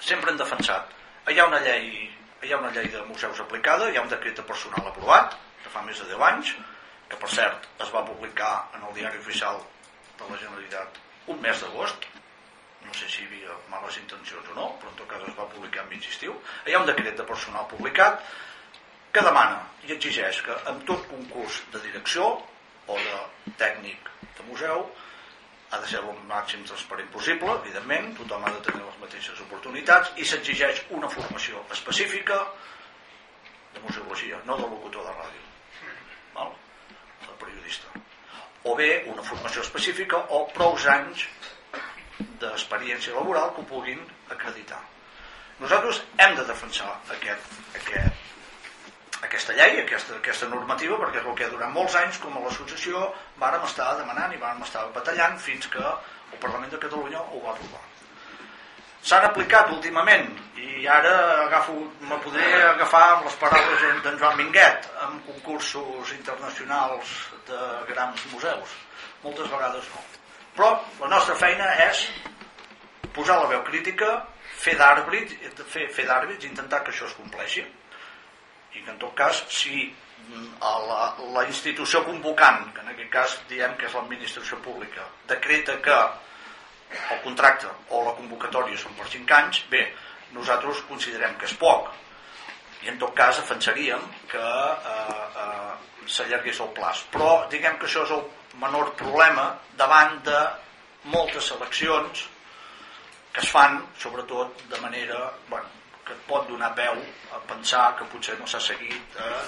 sempre hem defensat. Hi ha una llei hi ha una llei de museus aplicada, hi ha un decret de personal aprovat, que fa més de 10 anys, que per cert es va publicar en el diari oficial de la Generalitat un mes d'agost, no sé si hi havia males intencions o no, però en tot cas es va publicar en mig estiu. Hi ha un decret de personal publicat que demana i exigeix que en tot concurs de direcció o de tècnic de museu ha de ser el màxim transparent possible, evidentment, tothom ha de tenir les mateixes oportunitats i s'exigeix una formació específica de museologia, no de locutor de ràdio, val? de periodista. O bé una formació específica o prous anys d'experiència laboral que ho puguin acreditar. Nosaltres hem de defensar aquest, aquest, aquesta llei, aquesta, aquesta normativa, perquè és el que durant molts anys com a l'associació vàrem estar demanant i vàrem estar batallant fins que el Parlament de Catalunya ho va aprovar. S'han aplicat últimament i ara agafo, me podré agafar amb les paraules d'en Joan Minguet en concursos internacionals de grans museus. Moltes vegades no. Però la nostra feina és posar la veu crítica, fer d'àrbits, fer, fer intentar que això es compleixi i que en tot cas si mm, la, la institució convocant, que en aquest cas diem que és l'administració pública, decreta que el contracte o la convocatòria són per 5 anys, bé, nosaltres considerem que és poc i en tot cas defensaríem que eh, eh, s'allargués el plaç. Però diguem que això és el menor problema davant de moltes seleccions que es fan sobretot de manera bueno, que et pot donar peu a pensar que potser no s'ha seguit eh,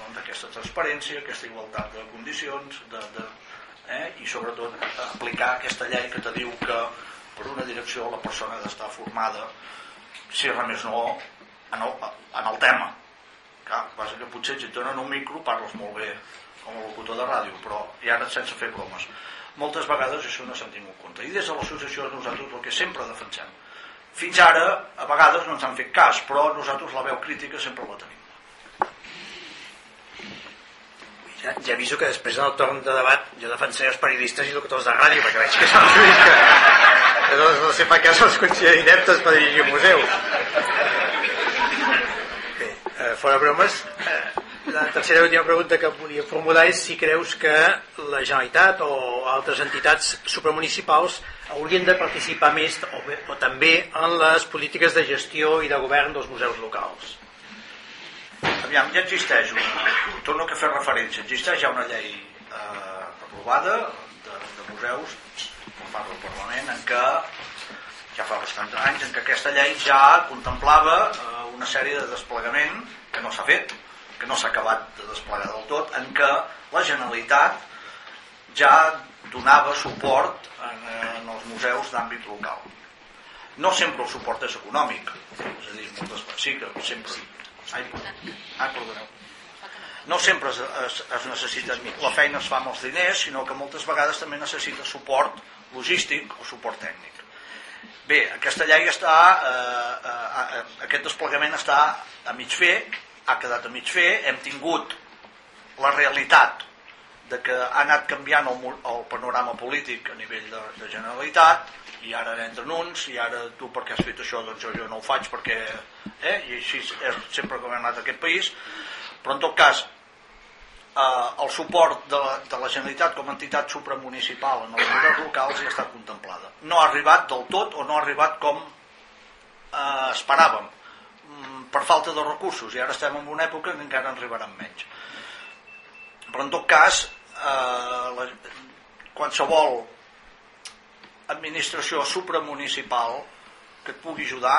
doncs aquesta transparència, aquesta igualtat de condicions de, de, eh, i sobretot aplicar aquesta llei que te diu que per una direcció la persona ha d'estar formada si res més no en el, en el tema. Clar, passa que potser si et donen un micro parles molt bé com a locutor de ràdio però i ara sense fer bromes moltes vegades això no s'han tingut compte. I des de l'associació nosaltres el que sempre defensem fins ara, a vegades no ens han fet cas, però nosaltres la veu crítica sempre la tenim. Ja, ja aviso que després del torn de debat jo defensaré els periodistes i locutors de ràdio perquè veig que són els que no, no sé per què se'ls considera ineptes per dirigir un museu Bé, eh, fora bromes eh, la tercera última pregunta que volia formular és si creus que la Generalitat o altres entitats supramunicipals haurien de participar més o, bé, o també en les polítiques de gestió i de govern dels museus locals. Aviam, ja existeix una, torno a fer referència, existeix ja una llei eh, aprovada de, de museus part del Parlament en què ja fa bastants anys en què aquesta llei ja contemplava eh, una sèrie de desplegament que no s'ha fet, que no s'ha acabat de desplegar del tot, en què la Generalitat ja donava suport en, en els museus d'àmbit local. No sempre el suport és econòmic, és a dir, moltes sí que sempre... Ai, ai perdoneu. No sempre es, es, es necessita, la feina es fa amb els diners, sinó que moltes vegades també necessita suport logístic o suport tècnic. Bé, aquesta llei està, eh, eh, eh, aquest desplegament està a mig fer, ha quedat a mig fer, hem tingut la realitat de que ha anat canviant el, el panorama polític a nivell de, de Generalitat i ara entren uns i ara tu perquè has fet això? Doncs jo, jo no ho faig perquè eh, i així és sempre com ha anat aquest país. Però en tot cas eh, el suport de la, de la Generalitat com a entitat supramunicipal en els models locals ja està contemplada. No ha arribat del tot o no ha arribat com eh, esperàvem per falta de recursos i ara estem en una època què encara en arribaran menys. Però en tot cas eh, la, qualsevol administració supramunicipal que et pugui ajudar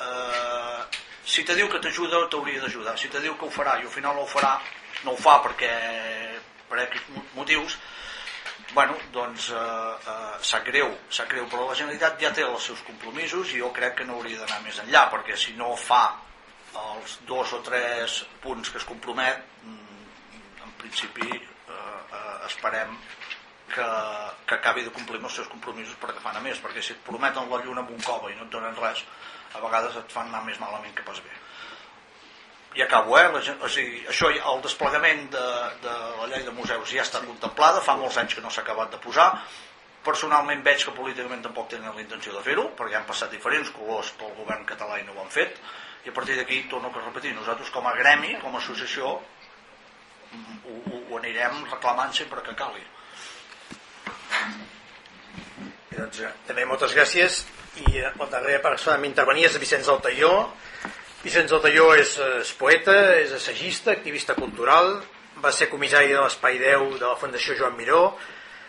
eh, si te diu que t'ajuda t'hauria d'ajudar. Si te diu que ho farà i al final no ho farà no ho fa perquè per aquests motius bueno, doncs eh, eh, sap greu, sap greu, però la Generalitat ja té els seus compromisos i jo crec que no hauria d'anar més enllà, perquè si no fa els dos o tres punts que es compromet, mm, en principi esperem que, que acabi de complir els seus compromisos perquè fan a més, perquè si et prometen la lluna amb un cova i no et donen res, a vegades et fan anar més malament que pas bé. I acabo, eh? La, o sigui, això, el desplegament de, de la llei de museus ja està contemplada, fa molts anys que no s'ha acabat de posar, personalment veig que políticament tampoc tenen la intenció de fer-ho, perquè han passat diferents colors pel govern català i no ho han fet, i a partir d'aquí, torno a repetir, nosaltres com a gremi, com a associació, ho, ho, ho anirem reclamant sempre que cali. I doncs, eh, també moltes gràcies i la darrera persona a m'intervenir és Vicenç Altaió Vicenç Altaió és, eh, és poeta, és assagista, activista cultural va ser comissari de l'Espai 10 de la Fundació Joan Miró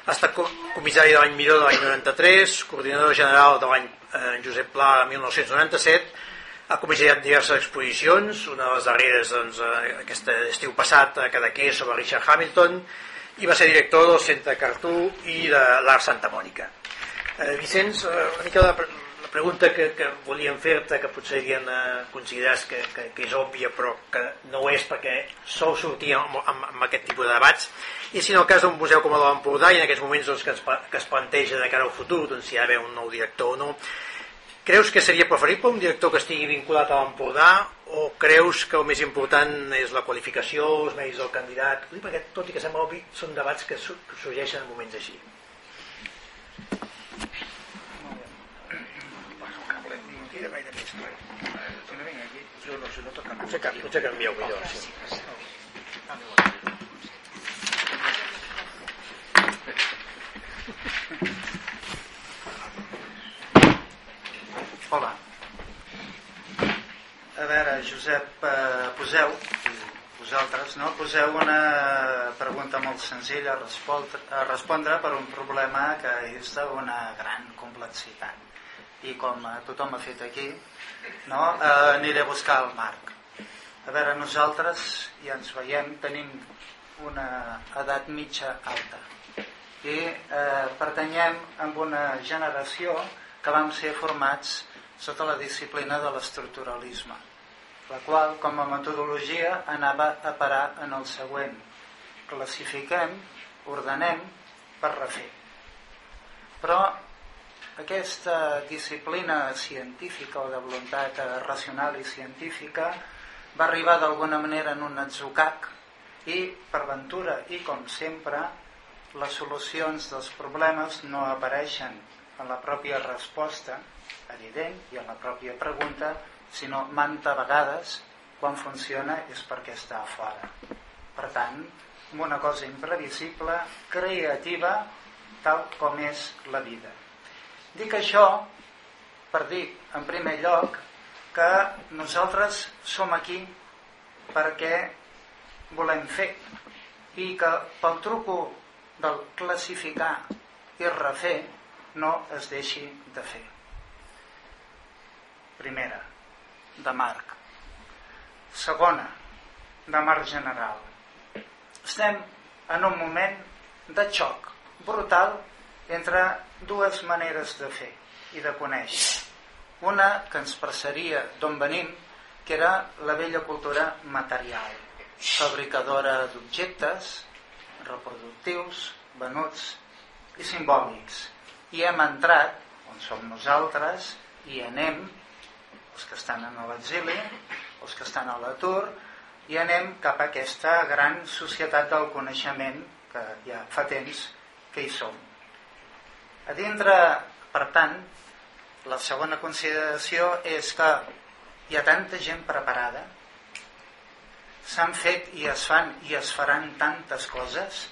ha estat comissari de l'any Miró de l'any 93 coordinador general de l'any eh, Josep Pla de 1997 ha comissariat diverses exposicions, una de les darreres doncs, eh, aquest estiu passat a Cadaqués sobre Richard Hamilton i va ser director del Centre Cartú i de l'Art Santa Mònica. Eh, Vicenç, eh, una mica la, la pregunta que, que volíem fer-te, que potser havien eh, considerat que, que, que és òbvia però que no ho és perquè sou sortir amb, amb, amb aquest tipus de debats, i si en el cas d'un museu com el de l'Empordà i en aquests moments doncs, que, es, que es planteja de cara al futur, doncs, si hi ha d'haver un nou director o no, Creus que seria preferible un director que estigui vinculat a l'Empordà o creus que el més important és la qualificació, els mèrits del candidat? Perquè, tot i que sembla obvi, són debats que sorgeixen en moments així. Potser canvieu millor. Sí. Hola. A veure, Josep, eh, poseu, vosaltres, no? poseu una pregunta molt senzilla a respondre, a respondre per un problema que és d'una gran complexitat. I com tothom ha fet aquí, no? eh, aniré a buscar el Marc. A veure, nosaltres, ja ens veiem, tenim una edat mitja alta i eh, pertanyem a una generació que vam ser formats sota la disciplina de l'estructuralisme, la qual, com a metodologia, anava a parar en el següent. Classifiquem, ordenem per refer. Però aquesta disciplina científica o de voluntat racional i científica va arribar d'alguna manera en un atzucac i, per ventura i com sempre, les solucions dels problemes no apareixen en la pròpia resposta evident i en la pròpia pregunta, sinó manta vegades quan funciona és perquè està a fora. Per tant, una cosa imprevisible, creativa, tal com és la vida. Dic això per dir, en primer lloc, que nosaltres som aquí perquè volem fer i que pel truco del classificar i refer no es deixi de fer. Primera, de marc. Segona, de marc general. Estem en un moment de xoc brutal entre dues maneres de fer i de conèixer. Una que ens passaria d'on venim, que era la vella cultura material, fabricadora d'objectes reproductius, venuts i simbòlics. I hem entrat, on som nosaltres, i anem, els que estan en l'exili, els que estan a l'atur, i anem cap a aquesta gran societat del coneixement que ja fa temps que hi som. A dintre, per tant, la segona consideració és que hi ha tanta gent preparada, s'han fet i es fan i es faran tantes coses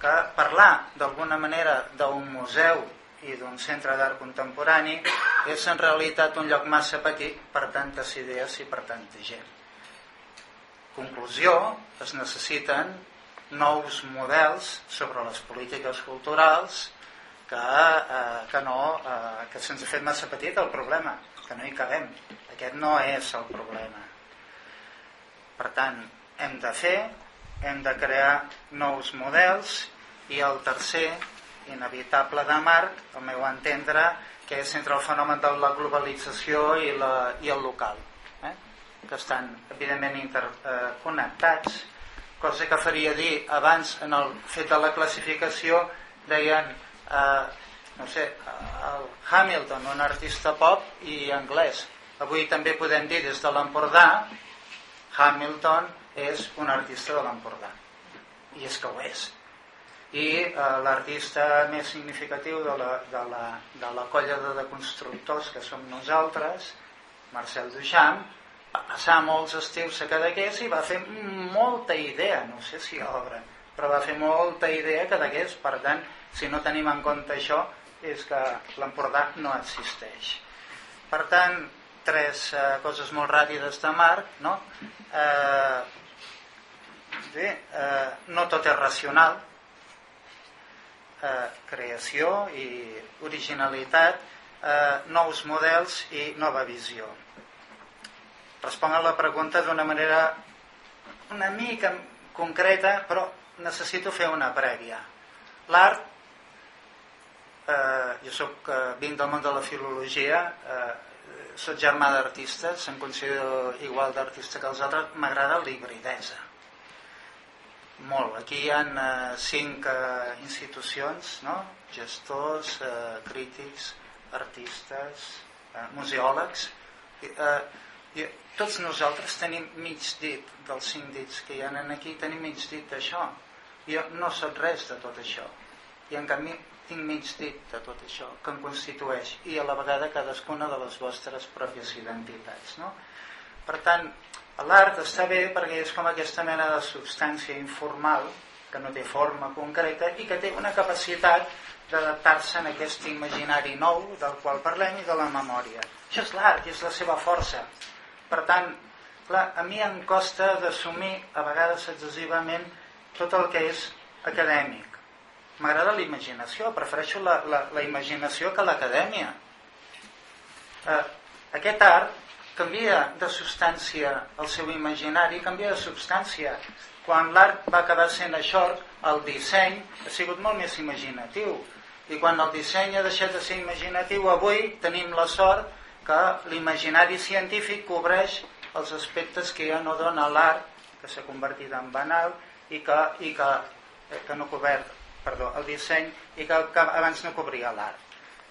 que parlar d'alguna manera d'un museu i d'un centre d'art contemporani és en realitat un lloc massa petit per tantes idees i per tanta gent. Conclusió, es necessiten nous models sobre les polítiques culturals que, eh, que, no, eh, que se'ns ha fet massa petit el problema, que no hi cabem. Aquest no és el problema. Per tant, hem de fer, hem de crear nous models i el tercer, inevitable de Marc, al meu entendre, que és entre el fenomen de la globalització i, la, i el local, eh? que estan evidentment interconnectats, cosa que faria dir abans en el fet de la classificació deien eh, no sé, el Hamilton, un artista pop i anglès. Avui també podem dir des de l'Empordà, Hamilton és un artista de l'Empordà. I és que ho és. I eh, l'artista més significatiu de la, de, la, de la colla de deconstructors que som nosaltres, Marcel Duchamp, va passar molts estius a Cadaqués i va fer molta idea, no sé si obra, però va fer molta idea a Cadaqués, per tant, si no tenim en compte això, és que l'Empordà no existeix. Per tant, tres eh, coses molt ràpides de Marc, no? Eh, bé, eh, no tot és racional, eh, creació i originalitat, eh, nous models i nova visió. Responc a la pregunta d'una manera una mica concreta, però necessito fer una prèvia. L'art eh, jo soc, eh, vinc del món de la filologia, eh, soc germà d'artistes, em considero igual d'artista que els altres, m'agrada l'hibridesa. Molt. Aquí hi ha eh, cinc eh, institucions, no? gestors, eh, crítics, artistes, eh, museòlegs. Eh, i tots nosaltres tenim mig dit dels cinc dits que hi ha aquí, tenim mig dit d'això. Jo no sóc res de tot això. I en canvi tinc mig dit de tot això que em constitueix i a la vegada cadascuna de les vostres pròpies identitats no? per tant l'art està bé perquè és com aquesta mena de substància informal que no té forma concreta i que té una capacitat d'adaptar-se en aquest imaginari nou del qual parlem i de la memòria. Això és l'art és la seva força. Per tant clar, a mi em costa d'assumir a vegades excessivament tot el que és acadèmic. M'agrada la imaginació, prefereixo la, la, la imaginació que l'acadèmia. Eh, aquest art canvia de substància el seu imaginari, canvia de substància. Quan l'art va acabar sent això, el disseny ha sigut molt més imaginatiu. I quan el disseny ha deixat de ser imaginatiu, avui tenim la sort que l'imaginari científic cobreix els aspectes que ja no dona l'art, que s'ha convertit en banal i que, i que, eh, que no cobert perdó, el disseny i que, que abans no cobria l'art.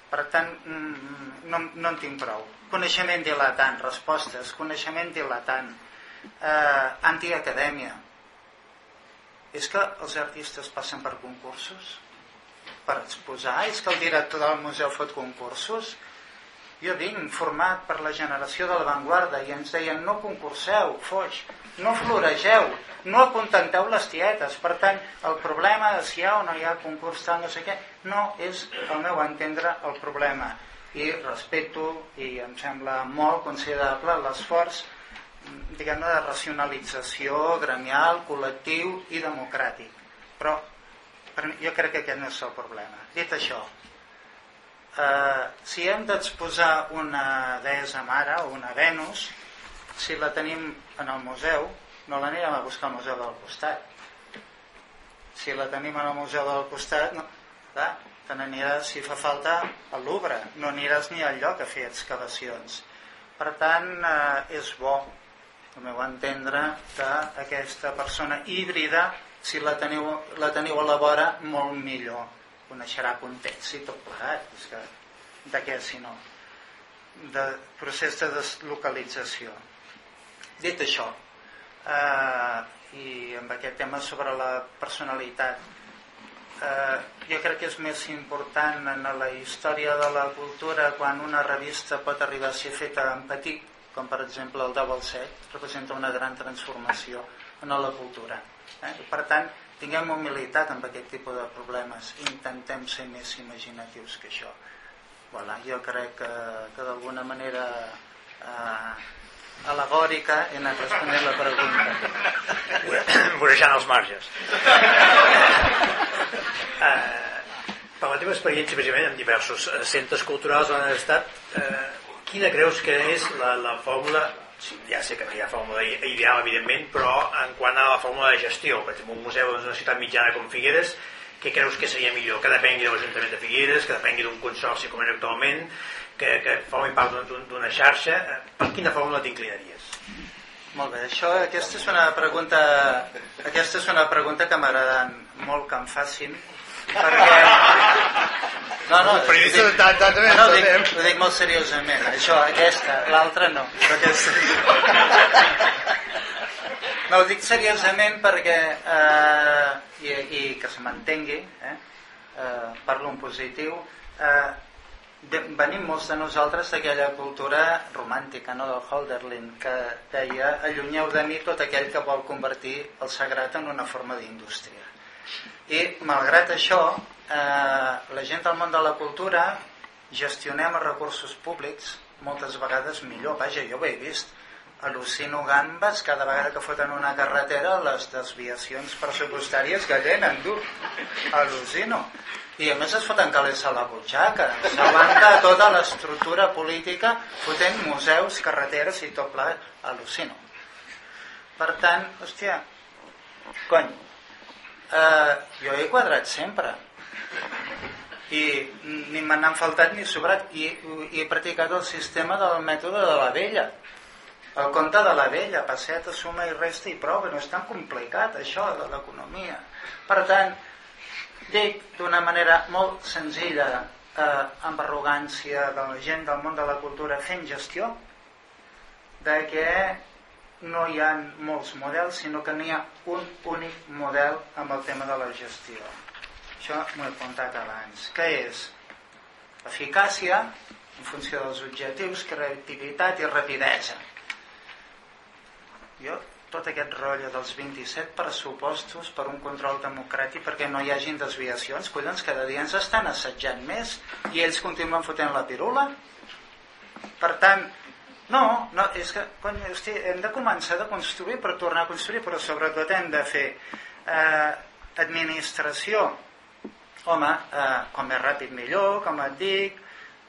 Per tant, mm, no, no en tinc prou. Coneixement dilatant, respostes, coneixement dilatant, eh, antiacadèmia. És que els artistes passen per concursos? Per exposar? És que el director del museu fot concursos? Jo vinc format per la generació de l'avantguarda i ens deien no concurseu, foix, no floregeu, no acontenteu les tietes. Per tant, el problema de si hi ha o no hi ha concurs tal, no sé què, no és, al meu entendre, el problema. I respecto, i em sembla molt considerable, l'esforç diguem de racionalització gremial, col·lectiu i democràtic. Però jo crec que aquest no és el problema. Dit això, eh, si hem d'exposar una deessa mare o una Venus, si la tenim en el museu, no l'anirem a buscar al museu del costat. Si la tenim en el museu del costat, no, clar, te n'aniràs, si fa falta, al Louvre. No aniràs ni al lloc a fer excavacions. Per tant, eh, és bo, el meu entendre, que aquesta persona híbrida, si la teniu, la teniu a la vora, molt millor. Coneixerà context i tot plegat. És que, de què, si no? De procés de deslocalització. Dit això, eh, i amb aquest tema sobre la personalitat, eh, jo crec que és més important en la història de la cultura quan una revista pot arribar a ser feta en petit, com per exemple el Double Set, representa una gran transformació en la cultura. Eh? Per tant, tinguem humilitat amb aquest tipus de problemes intentem ser més imaginatius que això. Voilà, jo crec que, que d'alguna manera eh, alegòrica he anat responent la pregunta. Vorejant els marges. eh, per la teva experiència, precisament, en diversos eh, centres culturals on has estat, eh, quina creus que és la, la fórmula sí, ja sé que no hi ha fórmula ideal, evidentment, però en quant a la fórmula de gestió, per exemple, un museu d'una ciutat mitjana com Figueres, què creus que seria millor? Que depengui de l'Ajuntament de Figueres, que depengui d'un consorci com és actualment, que, que formi part d'una xarxa, per quina fórmula t'inclinaries? Molt bé, això, aquesta és una pregunta, aquesta és una pregunta que m'agrada molt que em facin, perquè... No, no, Però dic, tant, tant, no, ho, dic, ho dic molt seriosament, això, aquesta, l'altra no, aquesta... No, ho dic seriosament perquè, eh, i, i que se m'entengui, eh, eh, parlo en positiu, eh, de, venim molts de nosaltres d'aquella cultura romàntica no, del Holderlin que deia allunyeu de mi tot aquell que vol convertir el sagrat en una forma d'indústria i malgrat això eh, la gent del món de la cultura gestionem els recursos públics moltes vegades millor, vaja, jo ho he vist. Al·lucino gambes cada vegada que foten una carretera les desviacions pressupostàries que tenen, tu. Al·lucino. I a més es foten calés a la butxaca. S'aguanta tota l'estructura política fotent museus, carreteres i tot pla al·lucino. Per tant, hòstia cony eh, jo he quadrat sempre. I ni me n'han faltat ni sobrat. I, i he practicat el sistema del mètode de la vella. El conte de la vella, passeta, suma i resta i prova, no és tan complicat això de l'economia. Per tant dic d'una manera molt senzilla eh, amb arrogància de la gent del món de la cultura fent gestió de que no hi ha molts models sinó que n'hi ha un únic model amb el tema de la gestió. Això m'ho he apuntat abans que és eficàcia en funció dels objectius, creativitat i rapidesa. Jo tot aquest rotllo dels 27 pressupostos per un control democràtic perquè no hi hagin desviacions collons, cada dia ens estan assetjant més i ells continuen fotent la pirula. Per tant no, no és que cony, hosti, hem de començar de construir per tornar a construir però sobretot hem de fer eh, administració home, eh, com més ràpid millor com et dic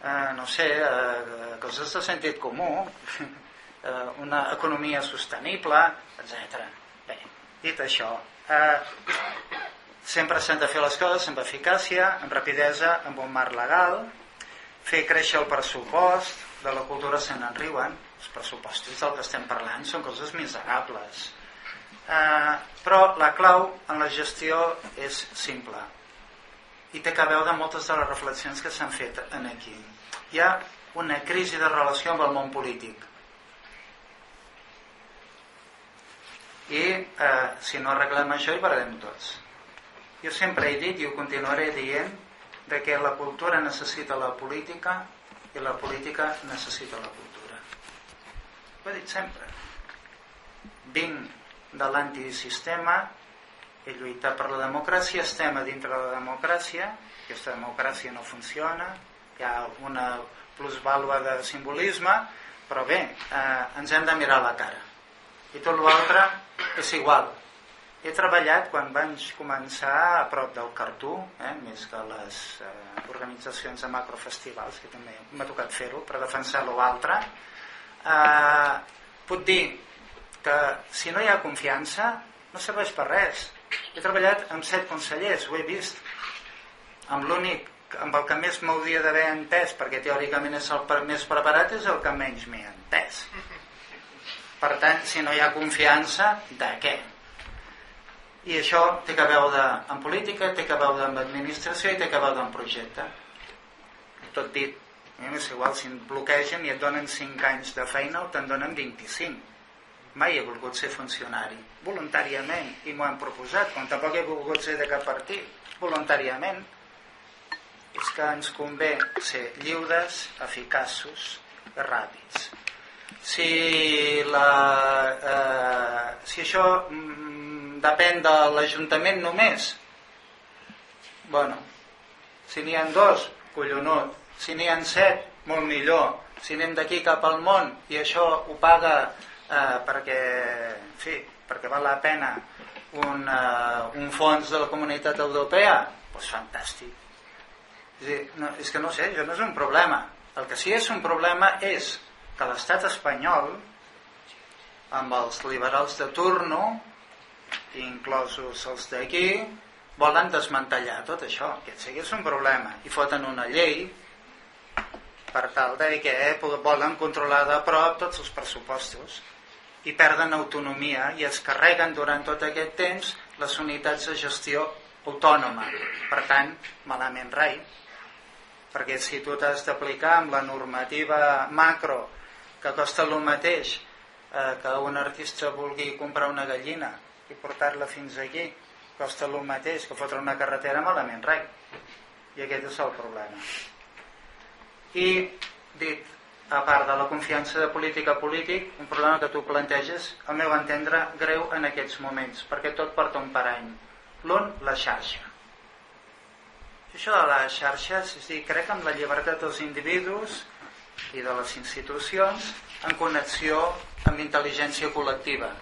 eh, no sé, eh, coses de sentit comú <laughs> eh, una economia sostenible, etc. Bé, dit això, eh, sempre s'han de fer les coses amb eficàcia, amb rapidesa, amb un marc legal, fer créixer el pressupost, de la cultura se n'en riuen, els pressupostos del que estem parlant són coses miserables. Eh, però la clau en la gestió és simple i té que veure moltes de les reflexions que s'han fet en aquí. Hi ha una crisi de relació amb el món polític i eh, si no arreglem això hi perdem tots jo sempre he dit i ho continuaré dient de que la cultura necessita la política i la política necessita la cultura. Ho he dit sempre. Vinc de l'antisistema he lluitat per la democràcia estem a dintre de la democràcia aquesta democràcia no funciona hi ha una plusvàlua de simbolisme però bé, eh, ens hem de mirar la cara. I tot l'altre és igual he treballat quan vaig començar a prop del Cartú, eh, més que les eh, organitzacions de macrofestivals, que també m'ha tocat fer-ho per defensar l'altre. Eh, puc dir que si no hi ha confiança no serveix per res. He treballat amb set consellers, ho he vist, amb l'únic amb el que més m'hauria d'haver entès, perquè teòricament és el més preparat, és el que menys m'he entès. Per tant, si no hi ha confiança, de què? I això té que veure amb política, té que veure amb administració i té que veure amb projecte. Tot dit, és igual si et bloquegen i et donen 5 anys de feina o te'n donen 25. Mai he volgut ser funcionari, voluntàriament, i m'ho han proposat, com tampoc he volgut ser de cap partit, voluntàriament és que ens convé ser lliures, eficaços ràpids. Si, la, eh, si això mm, depèn de l'Ajuntament només, bueno, si n'hi ha dos, collonut, si n'hi ha set, molt millor, si anem d'aquí cap al món i això ho paga eh, perquè, en fi, perquè val la pena un, uh, un fons de la comunitat europea, doncs fantàstic. És, dir, no, és que no sé, això no és un problema. El que sí és un problema és que l'estat espanyol, amb els liberals de turno, inclosos els d'aquí, volen desmantellar tot això. Aquest sí que és un problema. I foten una llei per tal de que volen controlar de prop tots els pressupostos i perden autonomia i es carreguen durant tot aquest temps les unitats de gestió autònoma. Per tant, malament rai perquè si tu t'has d'aplicar amb la normativa macro que costa el mateix eh, que un artista vulgui comprar una gallina i portar-la fins aquí costa el mateix que fotre una carretera malament rai i aquest és el problema. I dit a part de la confiança de política a polític un problema que tu planteges al meu entendre greu en aquests moments perquè tot porta un parany. L'un, la xarxa. Això de les xarxes, és dir, crec en la llibertat dels individus i de les institucions en connexió amb intel·ligència col·lectiva.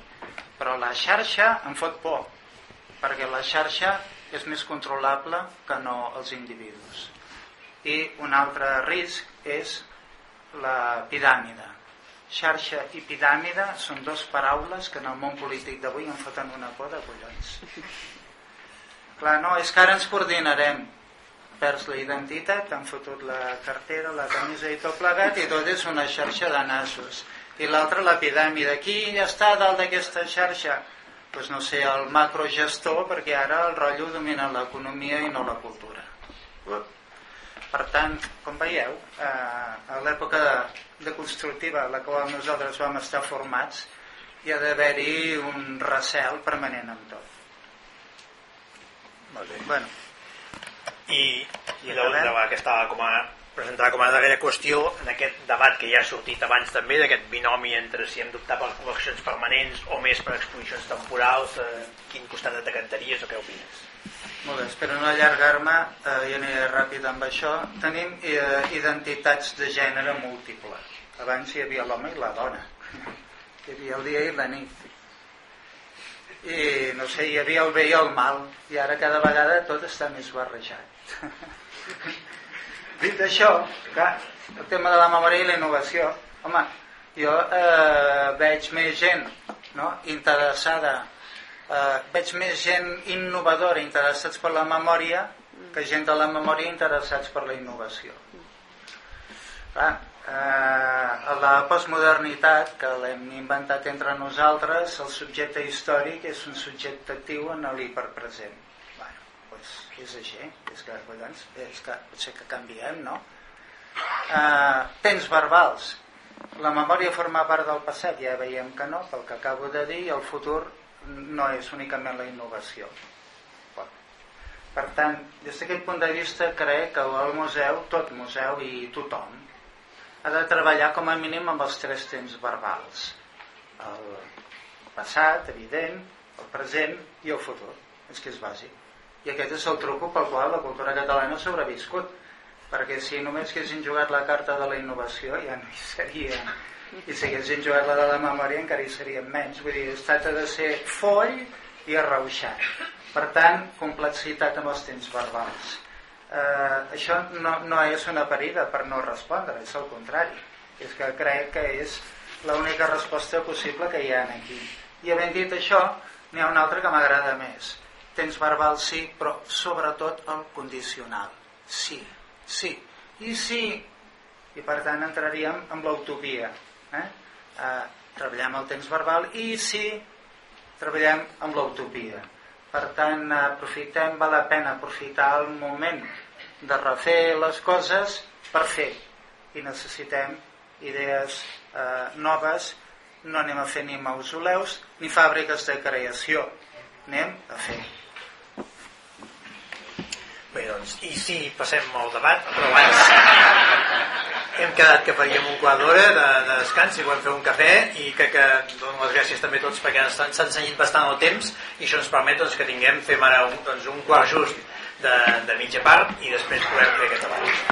Però la xarxa em fot por, perquè la xarxa és més controlable que no els individus. I un altre risc és la piràmide. Xarxa i piràmide són dos paraules que en el món polític d'avui em foten una por de collons. Clar, no, és que ara ens coordinarem perds la identitat, han fotut la cartera, la camisa i tot plegat i tot és una xarxa de nassos. I l'altra l'epidèmia. Qui està dalt d'aquesta xarxa? Pues no sé, el macrogestor, perquè ara el rotllo domina l'economia i no la cultura. Per tant, com veieu, eh, a l'època de, de constructiva a la qual nosaltres vam estar formats, hi ha d'haver-hi un recel permanent amb tot. Molt bé. Bueno, i, i la, la, que estava com a presentada com a darrera qüestió en aquest debat que ja ha sortit abans també d'aquest binomi entre si hem d'optar per col·leccions permanents o més per exposicions temporals eh, quin costat de cantaries o què opines? Molt bé, espero no allargar-me eh, i aniré ràpid amb això. Tenim eh, identitats de gènere múltiple. Abans hi havia l'home i la dona. <laughs> Hi havia el dia i la nit. I no sé, hi havia el bé i el mal i ara cada vegada tot està més barrejat <laughs> Dit això, clar, el tema de la memòria i la innovació, home, jo eh, veig més gent no, interessada, eh, veig més gent innovadora interessats per la memòria que gent de la memòria interessats per la innovació. Clar, eh, la postmodernitat, que l'hem inventat entre nosaltres, el subjecte històric és un subjecte actiu en l'hiperpresent pues, és així, és que, doncs, és que potser que canviem, no? Eh, temps verbals. La memòria forma part del passat, ja veiem que no, pel que acabo de dir, el futur no és únicament la innovació. Per tant, des d'aquest punt de vista crec que el museu, tot museu i tothom, ha de treballar com a mínim amb els tres temps verbals. El passat, evident, el present i el futur. És que és bàsic i aquest és el truc pel qual la cultura catalana ha sobreviscut perquè si només haguessin jugat la carta de la innovació ja no hi seria i si haguessin jugat la de la memòria encara hi serien menys vull dir, es tracta de ser foll i arreuixat. Per tant, complexitat amb els temps verbals. Eh, això no, no és una parida per no respondre, és el contrari. És que crec que és l'única resposta possible que hi ha aquí. I havent dit això, n'hi ha una altra que m'agrada més. Temps verbal sí, però sobretot el condicional. Sí, sí. I sí, i per tant entraríem en l'utopia. Eh? Eh, treballem el temps verbal i sí, treballem amb l'utopia. Per tant, aprofitem, val la pena aprofitar el moment de refer les coses per fer. I necessitem idees eh, noves, no anem a fer ni mausoleus ni fàbriques de creació, anem a fer. Bé, doncs, i sí, passem al debat, però abans <laughs> hem quedat que faríem un quart d'hora de, de descans i podem fer un cafè i crec que dono les gràcies també a tots perquè s'ha ensenyat bastant el temps i això ens permet doncs, que tinguem, fem ara un, doncs, un quart just de, de mitja part i després podem fer aquest debat.